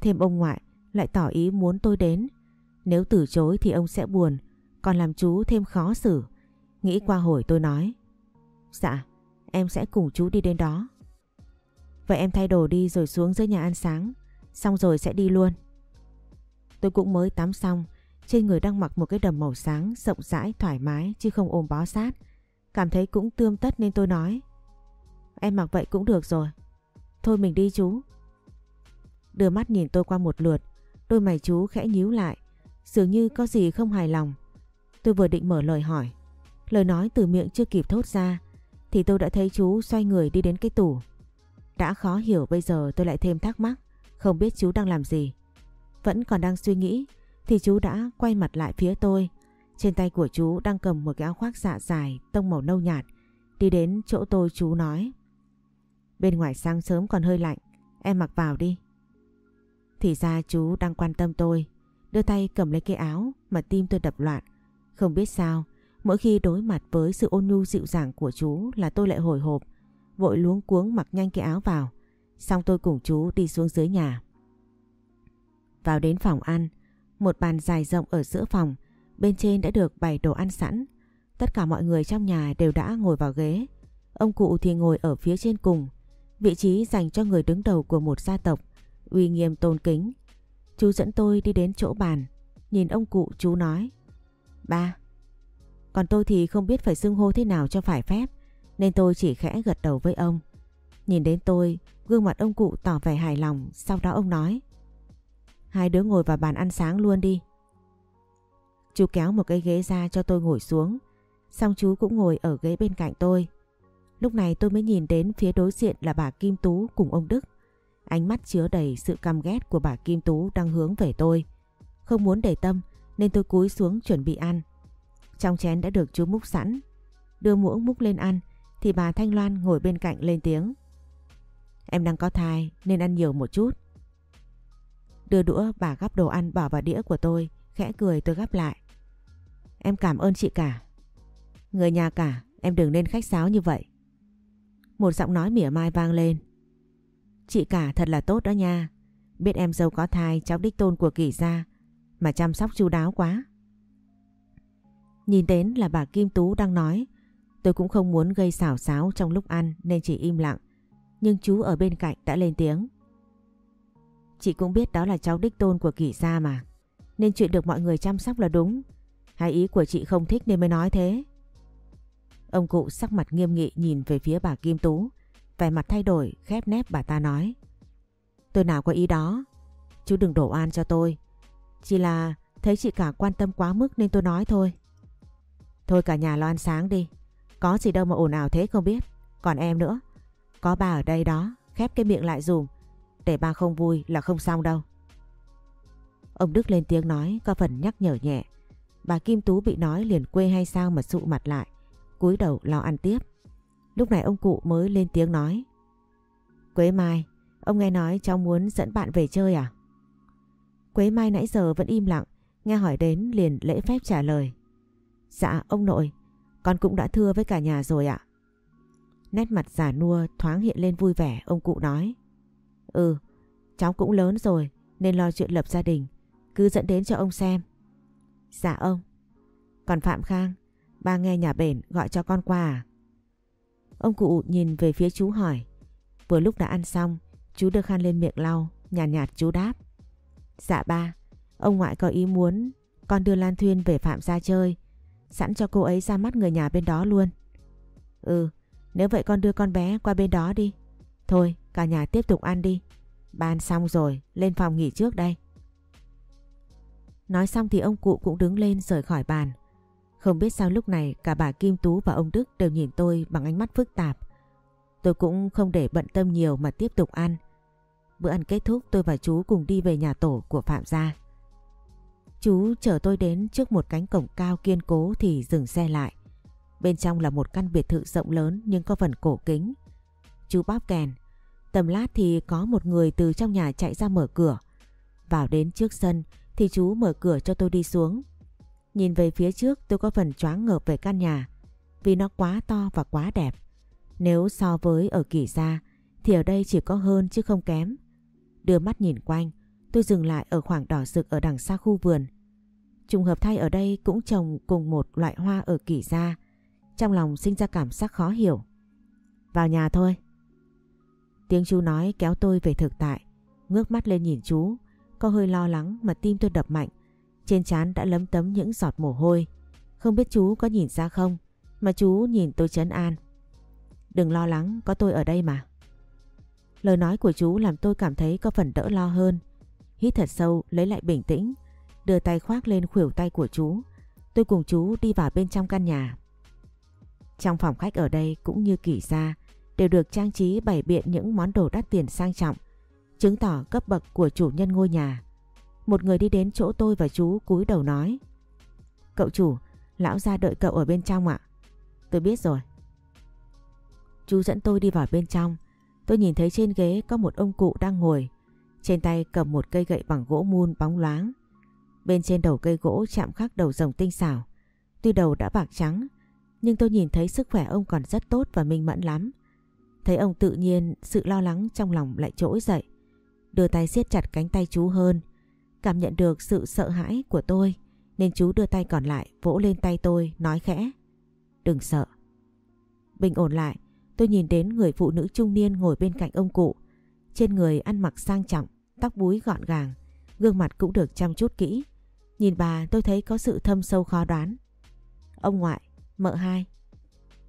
Thêm ông ngoại lại tỏ ý muốn tôi đến. Nếu từ chối thì ông sẽ buồn, còn làm chú thêm khó xử. Nghĩ qua hồi tôi nói. Dạ, em sẽ cùng chú đi đến đó. Vậy em thay đồ đi rồi xuống dưới nhà ăn sáng, xong rồi sẽ đi luôn. Tôi cũng mới tắm xong, trên người đang mặc một cái đầm màu sáng, rộng rãi, thoải mái chứ không ôm bó sát. Cảm thấy cũng tươm tất nên tôi nói. Em mặc vậy cũng được rồi. Thôi mình đi chú. Đưa mắt nhìn tôi qua một lượt, đôi mày chú khẽ nhíu lại, dường như có gì không hài lòng. Tôi vừa định mở lời hỏi. Lời nói từ miệng chưa kịp thốt ra, thì tôi đã thấy chú xoay người đi đến cái tủ. Đã khó hiểu bây giờ tôi lại thêm thắc mắc, không biết chú đang làm gì. Vẫn còn đang suy nghĩ, thì chú đã quay mặt lại phía tôi. Trên tay của chú đang cầm một cái áo khoác dạ dài, tông màu nâu nhạt. Đi đến chỗ tôi chú nói. Bên ngoài sáng sớm còn hơi lạnh, em mặc vào đi. Thì ra chú đang quan tâm tôi, đưa tay cầm lấy cái áo mà tim tôi đập loạn. Không biết sao, mỗi khi đối mặt với sự ôn nhu dịu dàng của chú là tôi lại hồi hộp, vội luống cuống mặc nhanh cái áo vào. Xong tôi cùng chú đi xuống dưới nhà. Vào đến phòng ăn, một bàn dài rộng ở giữa phòng, bên trên đã được bày đồ ăn sẵn. Tất cả mọi người trong nhà đều đã ngồi vào ghế. Ông cụ thì ngồi ở phía trên cùng, vị trí dành cho người đứng đầu của một gia tộc, uy nghiêm tôn kính. Chú dẫn tôi đi đến chỗ bàn, nhìn ông cụ chú nói. Ba, còn tôi thì không biết phải xưng hô thế nào cho phải phép, nên tôi chỉ khẽ gật đầu với ông. Nhìn đến tôi, gương mặt ông cụ tỏ vẻ hài lòng, sau đó ông nói. Hai đứa ngồi vào bàn ăn sáng luôn đi. Chú kéo một cái ghế ra cho tôi ngồi xuống, xong chú cũng ngồi ở ghế bên cạnh tôi. Lúc này tôi mới nhìn đến phía đối diện là bà Kim Tú cùng ông Đức. Ánh mắt chứa đầy sự căm ghét của bà Kim Tú đang hướng về tôi. Không muốn để tâm nên tôi cúi xuống chuẩn bị ăn. Trong chén đã được chú múc sẵn. Đưa muỗng múc lên ăn thì bà Thanh Loan ngồi bên cạnh lên tiếng. Em đang có thai nên ăn nhiều một chút. Đưa đũa bà gắp đồ ăn bỏ vào đĩa của tôi, khẽ cười tôi gắp lại. Em cảm ơn chị cả. Người nhà cả, em đừng nên khách sáo như vậy. Một giọng nói mỉa mai vang lên. Chị cả thật là tốt đó nha. Biết em dâu có thai cháu đích tôn của kỳ gia mà chăm sóc chu đáo quá. Nhìn đến là bà Kim Tú đang nói. Tôi cũng không muốn gây xảo xáo trong lúc ăn nên chỉ im lặng. Nhưng chú ở bên cạnh đã lên tiếng. Chị cũng biết đó là cháu đích tôn của kỷ gia mà. Nên chuyện được mọi người chăm sóc là đúng. Hay ý của chị không thích nên mới nói thế. Ông cụ sắc mặt nghiêm nghị nhìn về phía bà Kim Tú. Vẻ mặt thay đổi, khép nép bà ta nói. Tôi nào có ý đó. Chú đừng đổ an cho tôi. Chỉ là thấy chị cả quan tâm quá mức nên tôi nói thôi. Thôi cả nhà lo ăn sáng đi. Có gì đâu mà ồn ào thế không biết. Còn em nữa. Có bà ở đây đó. Khép cái miệng lại dùm. Để ba không vui là không xong đâu. Ông Đức lên tiếng nói có phần nhắc nhở nhẹ. Bà Kim Tú bị nói liền quê hay sao mà sụ mặt lại cúi đầu lo ăn tiếp. Lúc này ông cụ mới lên tiếng nói. Quế Mai, Ông nghe nói cháu muốn dẫn bạn về chơi à? Quế Mai nãy giờ vẫn im lặng, nghe hỏi đến liền lễ phép trả lời. Dạ ông nội, con cũng đã thưa với cả nhà rồi ạ. Nét mặt giả nua thoáng hiện lên vui vẻ ông cụ nói. Ừ, cháu cũng lớn rồi nên lo chuyện lập gia đình, cứ dẫn đến cho ông xem. Dạ ông. Còn Phạm Khang, ba nghe nhà bển gọi cho con qua à? Ông cụ nhìn về phía chú hỏi. Vừa lúc đã ăn xong, chú đưa khăn lên miệng lau, nhàn nhạt, nhạt chú đáp. Dạ ba, ông ngoại có ý muốn con đưa Lan Thuyên về Phạm ra chơi, sẵn cho cô ấy ra mắt người nhà bên đó luôn. Ừ, nếu vậy con đưa con bé qua bên đó đi. Thôi, cả nhà tiếp tục ăn đi. Ban xong rồi, lên phòng nghỉ trước đây. Nói xong thì ông cụ cũng đứng lên rời khỏi bàn. Không biết sao lúc này cả bà Kim Tú và ông Đức đều nhìn tôi bằng ánh mắt phức tạp. Tôi cũng không để bận tâm nhiều mà tiếp tục ăn. Bữa ăn kết thúc tôi và chú cùng đi về nhà tổ của Phạm gia. Chú chở tôi đến trước một cánh cổng cao kiên cố thì dừng xe lại. Bên trong là một căn biệt thự rộng lớn nhưng có phần cổ kính. Chú bóp kèn. Tầm lát thì có một người từ trong nhà chạy ra mở cửa. Vào đến trước sân thì chú mở cửa cho tôi đi xuống. Nhìn về phía trước tôi có phần choáng ngợp về căn nhà vì nó quá to và quá đẹp. Nếu so với ở kỳ gia thì ở đây chỉ có hơn chứ không kém. Đưa mắt nhìn quanh, tôi dừng lại ở khoảng đỏ rực ở đằng xa khu vườn. Trùng hợp thay ở đây cũng trồng cùng một loại hoa ở kỳ gia. Trong lòng sinh ra cảm giác khó hiểu. Vào nhà thôi. Tiếng chú nói kéo tôi về thực tại. Ngước mắt lên nhìn chú. Có hơi lo lắng mà tim tôi đập mạnh. Trên trán đã lấm tấm những giọt mồ hôi. Không biết chú có nhìn ra không? Mà chú nhìn tôi chấn an. Đừng lo lắng, có tôi ở đây mà. Lời nói của chú làm tôi cảm thấy có phần đỡ lo hơn. Hít thật sâu, lấy lại bình tĩnh, đưa tay khoác lên khuỷu tay của chú. Tôi cùng chú đi vào bên trong căn nhà. Trong phòng khách ở đây cũng như kỷ ra, đều được trang trí bày biện những món đồ đắt tiền sang trọng, chứng tỏ cấp bậc của chủ nhân ngôi nhà. Một người đi đến chỗ tôi và chú cúi đầu nói. Cậu chủ, lão ra đợi cậu ở bên trong ạ. Tôi biết rồi. Chú dẫn tôi đi vào bên trong. Tôi nhìn thấy trên ghế có một ông cụ đang ngồi. Trên tay cầm một cây gậy bằng gỗ mun bóng loáng. Bên trên đầu cây gỗ chạm khắc đầu rồng tinh xảo. Tuy đầu đã bạc trắng, nhưng tôi nhìn thấy sức khỏe ông còn rất tốt và minh mẫn lắm. Thấy ông tự nhiên, sự lo lắng trong lòng lại trỗi dậy. Đưa tay siết chặt cánh tay chú hơn. Cảm nhận được sự sợ hãi của tôi, nên chú đưa tay còn lại vỗ lên tay tôi, nói khẽ. Đừng sợ. Bình ổn lại, tôi nhìn đến người phụ nữ trung niên ngồi bên cạnh ông cụ. Trên người ăn mặc sang trọng, tóc búi gọn gàng, gương mặt cũng được chăm chút kỹ. Nhìn bà tôi thấy có sự thâm sâu khó đoán. Ông ngoại, mợ hai.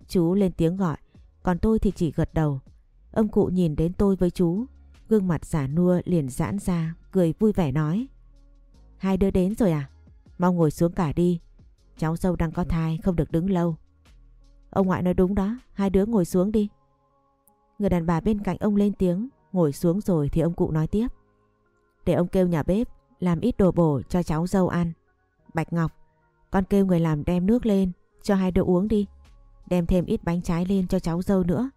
Chú lên tiếng gọi, còn tôi thì chỉ gật đầu. Ông cụ nhìn đến tôi với chú, gương mặt giả nua liền giãn ra, cười vui vẻ nói. Hai đứa đến rồi à? Mau ngồi xuống cả đi. Cháu dâu đang có thai, không được đứng lâu. Ông ngoại nói đúng đó, hai đứa ngồi xuống đi. Người đàn bà bên cạnh ông lên tiếng, ngồi xuống rồi thì ông cụ nói tiếp. Để ông kêu nhà bếp, làm ít đồ bổ cho cháu dâu ăn. Bạch Ngọc, con kêu người làm đem nước lên, cho hai đứa uống đi. Đem thêm ít bánh trái lên cho cháu dâu nữa.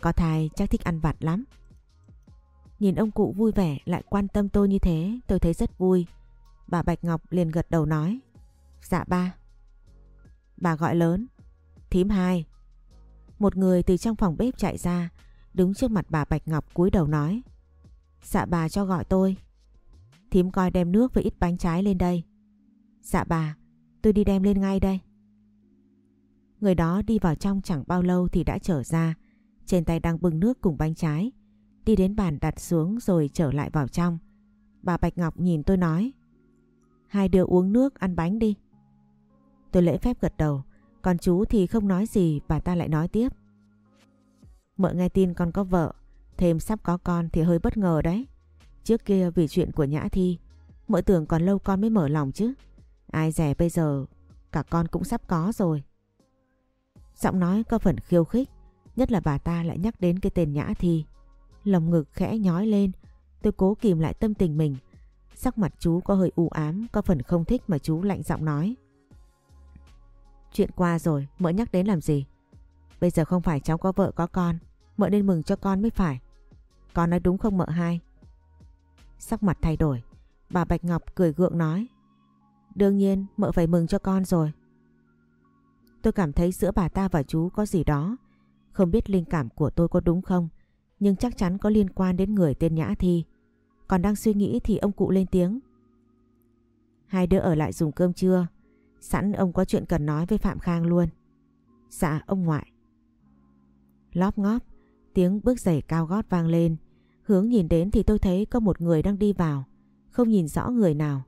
Có thai chắc thích ăn vặt lắm. Nhìn ông cụ vui vẻ lại quan tâm tôi như thế, tôi thấy rất vui. Bà Bạch Ngọc liền gật đầu nói. Dạ ba. Bà gọi lớn. Thím hai. Một người từ trong phòng bếp chạy ra, đứng trước mặt bà Bạch Ngọc cúi đầu nói. Dạ bà cho gọi tôi. Thím coi đem nước với ít bánh trái lên đây. Dạ bà, tôi đi đem lên ngay đây. Người đó đi vào trong chẳng bao lâu thì đã trở ra, trên tay đang bưng nước cùng bánh trái. Đi đến bàn đặt xuống rồi trở lại vào trong. Bà Bạch Ngọc nhìn tôi nói. Hai đứa uống nước ăn bánh đi. Tôi lễ phép gật đầu, còn chú thì không nói gì bà ta lại nói tiếp. Mợ nghe tin con có vợ, thêm sắp có con thì hơi bất ngờ đấy. Trước kia vì chuyện của Nhã Thi, mợ tưởng còn lâu con mới mở lòng chứ. Ai rẻ bây giờ cả con cũng sắp có rồi. Giọng nói có phần khiêu khích, nhất là bà ta lại nhắc đến cái tên Nhã Thi. Lòng ngực khẽ nhói lên, tôi cố kìm lại tâm tình mình. Sắc mặt chú có hơi u ám, có phần không thích mà chú lạnh giọng nói. Chuyện qua rồi, mợ nhắc đến làm gì? Bây giờ không phải cháu có vợ có con, mợ nên mừng cho con mới phải. Con nói đúng không mợ hai? Sắc mặt thay đổi, bà Bạch Ngọc cười gượng nói. Đương nhiên mợ phải mừng cho con rồi. Tôi cảm thấy giữa bà ta và chú có gì đó. Không biết linh cảm của tôi có đúng không, nhưng chắc chắn có liên quan đến người tên Nhã Thi. Còn đang suy nghĩ thì ông cụ lên tiếng. Hai đứa ở lại dùng cơm trưa, sẵn ông có chuyện cần nói với Phạm Khang luôn. Dạ ông ngoại. Lóp ngóp, tiếng bước giày cao gót vang lên. Hướng nhìn đến thì tôi thấy có một người đang đi vào, không nhìn rõ người nào.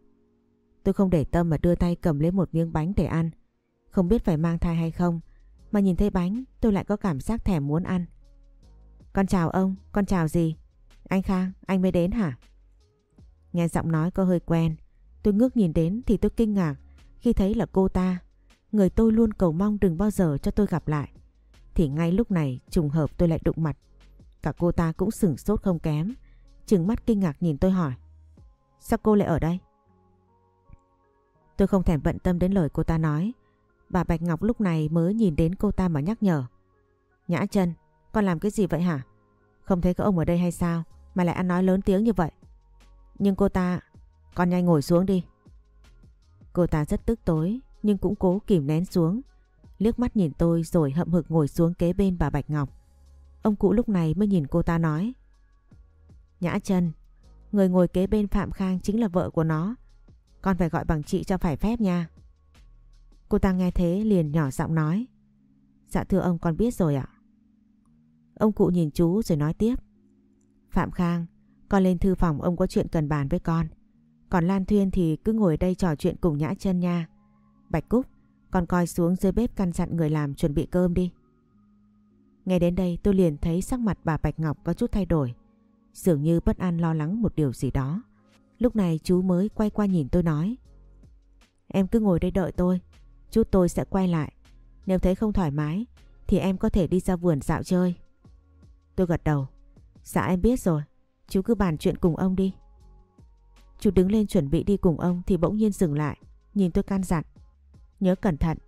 Tôi không để tâm mà đưa tay cầm lấy một miếng bánh để ăn. Không biết phải mang thai hay không, mà nhìn thấy bánh tôi lại có cảm giác thèm muốn ăn. Con chào ông, con chào gì? Anh Khang, anh mới đến hả? Nghe giọng nói có hơi quen, tôi ngước nhìn đến thì tôi kinh ngạc khi thấy là cô ta. Người tôi luôn cầu mong đừng bao giờ cho tôi gặp lại. Thì ngay lúc này trùng hợp tôi lại đụng mặt. Cả cô ta cũng sửng sốt không kém. Trừng mắt kinh ngạc nhìn tôi hỏi. Sao cô lại ở đây? Tôi không thèm bận tâm đến lời cô ta nói. Bà Bạch Ngọc lúc này mới nhìn đến cô ta mà nhắc nhở. Nhã chân, con làm cái gì vậy hả? Không thấy có ông ở đây hay sao mà lại ăn nói lớn tiếng như vậy? Nhưng cô ta... Con nhanh ngồi xuống đi. Cô ta rất tức tối nhưng cũng cố kìm nén xuống. Liếc mắt nhìn tôi rồi hậm hực ngồi xuống kế bên bà Bạch Ngọc. Ông cụ lúc này mới nhìn cô ta nói. Nhã chân, người ngồi kế bên Phạm Khang chính là vợ của nó. Con phải gọi bằng chị cho phải phép nha. Cô ta nghe thế liền nhỏ giọng nói. Dạ thưa ông con biết rồi ạ. Ông cụ nhìn chú rồi nói tiếp. Phạm Khang, con lên thư phòng ông có chuyện cần bàn với con. Còn Lan Thuyên thì cứ ngồi đây trò chuyện cùng Nhã chân nha. Bạch Cúc, con coi xuống dưới bếp căn dặn người làm chuẩn bị cơm đi. Nghe đến đây tôi liền thấy sắc mặt bà Bạch Ngọc có chút thay đổi. Dường như bất an lo lắng một điều gì đó. Lúc này chú mới quay qua nhìn tôi nói. Em cứ ngồi đây đợi tôi. Chút tôi sẽ quay lại. Nếu thấy không thoải mái, thì em có thể đi ra vườn dạo chơi. Tôi gật đầu. Dạ em biết rồi. Chú cứ bàn chuyện cùng ông đi. Chú đứng lên chuẩn bị đi cùng ông thì bỗng nhiên dừng lại. Nhìn tôi can dặn. Nhớ cẩn thận.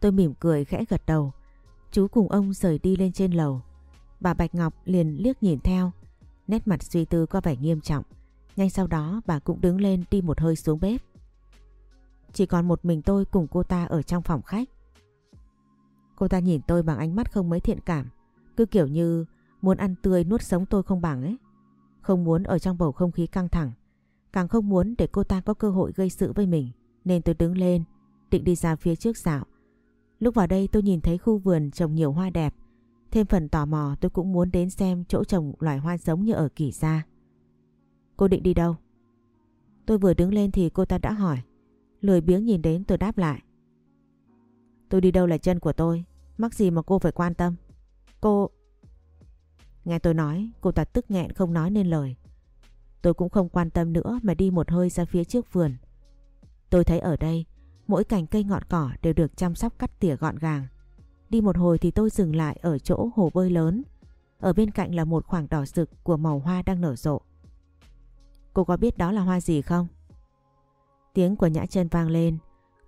Tôi mỉm cười khẽ gật đầu. Chú cùng ông rời đi lên trên lầu. Bà Bạch Ngọc liền liếc nhìn theo. Nét mặt suy tư có vẻ nghiêm trọng. Nhanh sau đó bà cũng đứng lên đi một hơi xuống bếp. Chỉ còn một mình tôi cùng cô ta ở trong phòng khách. Cô ta nhìn tôi bằng ánh mắt không mấy thiện cảm. Cứ kiểu như muốn ăn tươi nuốt sống tôi không bằng ấy. Không muốn ở trong bầu không khí căng thẳng. Càng không muốn để cô ta có cơ hội gây sự với mình. Nên tôi đứng lên, định đi ra phía trước dạo. Lúc vào đây tôi nhìn thấy khu vườn trồng nhiều hoa đẹp. Thêm phần tò mò tôi cũng muốn đến xem chỗ trồng loài hoa giống như ở Kỳ Gia. Cô định đi đâu? Tôi vừa đứng lên thì cô ta đã hỏi. Lười biếng nhìn đến tôi đáp lại. Tôi đi đâu là chân của tôi, mắc gì mà cô phải quan tâm. Cô... Nghe tôi nói, cô ta tức nghẹn không nói nên lời. Tôi cũng không quan tâm nữa mà đi một hơi ra phía trước vườn. Tôi thấy ở đây, mỗi cành cây ngọn cỏ đều được chăm sóc cắt tỉa gọn gàng. Đi một hồi thì tôi dừng lại ở chỗ hồ bơi lớn. Ở bên cạnh là một khoảng đỏ rực của màu hoa đang nở rộ. Cô có biết đó là hoa gì không? Tiếng của Nhã chân vang lên.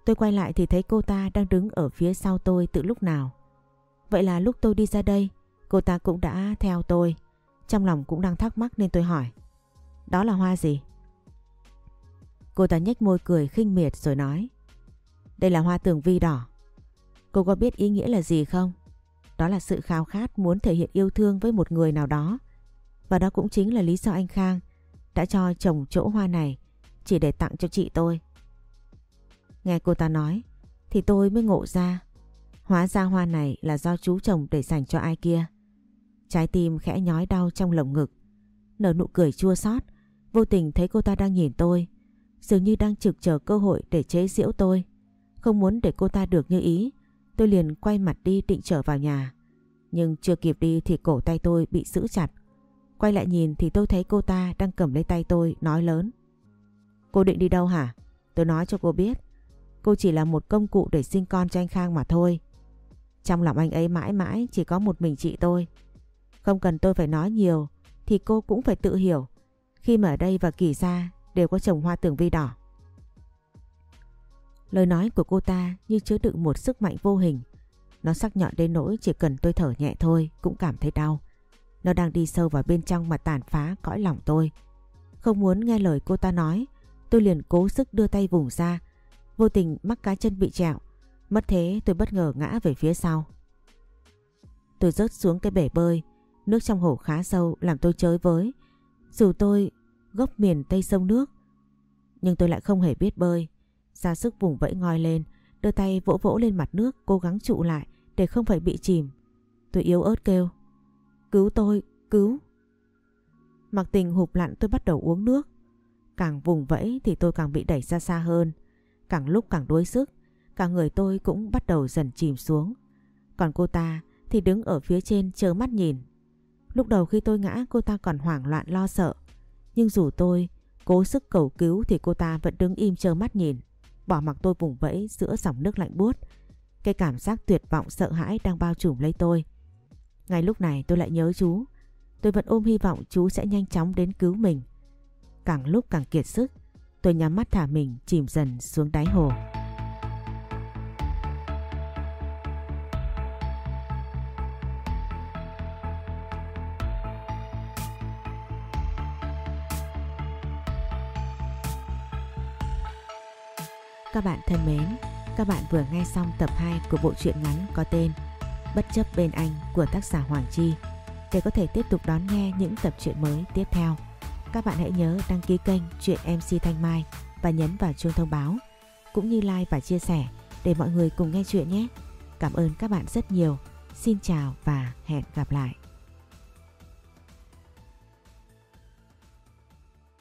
Tôi quay lại thì thấy cô ta đang đứng ở phía sau tôi từ lúc nào. Vậy là lúc tôi đi ra đây, cô ta cũng đã theo tôi. Trong lòng cũng đang thắc mắc nên tôi hỏi. Đó là hoa gì? Cô ta nhếch môi cười khinh miệt rồi nói. Đây là hoa tường vi đỏ. Cô có biết ý nghĩa là gì không? Đó là sự khao khát muốn thể hiện yêu thương với một người nào đó. Và đó cũng chính là lý do anh Khang đã cho trồng chỗ hoa này chỉ để tặng cho chị tôi. Nghe cô ta nói, thì tôi mới ngộ ra. Hóa ra hoa này là do chú chồng để dành cho ai kia. Trái tim khẽ nhói đau trong lồng ngực. Nở nụ cười chua xót Vô tình thấy cô ta đang nhìn tôi. Dường như đang trực chờ cơ hội để chế giễu tôi. Không muốn để cô ta được như ý. Tôi liền quay mặt đi định trở vào nhà. Nhưng chưa kịp đi thì cổ tay tôi bị giữ chặt. Quay lại nhìn thì tôi thấy cô ta đang cầm lấy tay tôi, nói lớn. Cô định đi đâu hả? Tôi nói cho cô biết. Cô chỉ là một công cụ để sinh con cho anh Khang mà thôi. Trong lòng anh ấy mãi mãi chỉ có một mình chị tôi. Không cần tôi phải nói nhiều thì cô cũng phải tự hiểu. Khi mà ở đây và kỳ ra đều có trồng hoa tường vi đỏ. Lời nói của cô ta như chứa đựng một sức mạnh vô hình. Nó sắc nhọn đến nỗi chỉ cần tôi thở nhẹ thôi cũng cảm thấy đau. Nó đang đi sâu vào bên trong mà tàn phá cõi lòng tôi. Không muốn nghe lời cô ta nói, tôi liền cố sức đưa tay vùng ra, vô tình mắc cá chân bị trẹo. Mất thế tôi bất ngờ ngã về phía sau. Tôi rớt xuống cái bể bơi, nước trong hồ khá sâu làm tôi chới với. Dù tôi gốc miền tây sông nước, nhưng tôi lại không hề biết bơi. Ra sức vùng vẫy ngoi lên, đưa tay vỗ vỗ lên mặt nước cố gắng trụ lại để không phải bị chìm. Tôi yếu ớt kêu. Cứu tôi, cứu. Mặc tình hụp lặn tôi bắt đầu uống nước. Càng vùng vẫy thì tôi càng bị đẩy ra xa hơn. Càng lúc càng đuối sức, cả người tôi cũng bắt đầu dần chìm xuống. Còn cô ta thì đứng ở phía trên chờ mắt nhìn. Lúc đầu khi tôi ngã cô ta còn hoảng loạn lo sợ. Nhưng dù tôi cố sức cầu cứu thì cô ta vẫn đứng im chờ mắt nhìn. Bỏ mặc tôi vùng vẫy giữa dòng nước lạnh buốt. Cái cảm giác tuyệt vọng sợ hãi đang bao trùm lấy tôi. Ngay lúc này tôi lại nhớ chú. Tôi vẫn ôm hy vọng chú sẽ nhanh chóng đến cứu mình. Càng lúc càng kiệt sức, tôi nhắm mắt thả mình chìm dần xuống đáy hồ. Các bạn thân mến, các bạn vừa nghe xong tập 2 của bộ truyện ngắn có tên Bất chấp bên anh của tác giả Hoàng Chi. Để có thể tiếp tục đón nghe những tập truyện mới tiếp theo, các bạn hãy nhớ đăng ký kênh chuyện MC Thanh Mai và nhấn vào chuông thông báo, cũng như like và chia sẻ để mọi người cùng nghe chuyện nhé. Cảm ơn các bạn rất nhiều. Xin chào và hẹn gặp lại.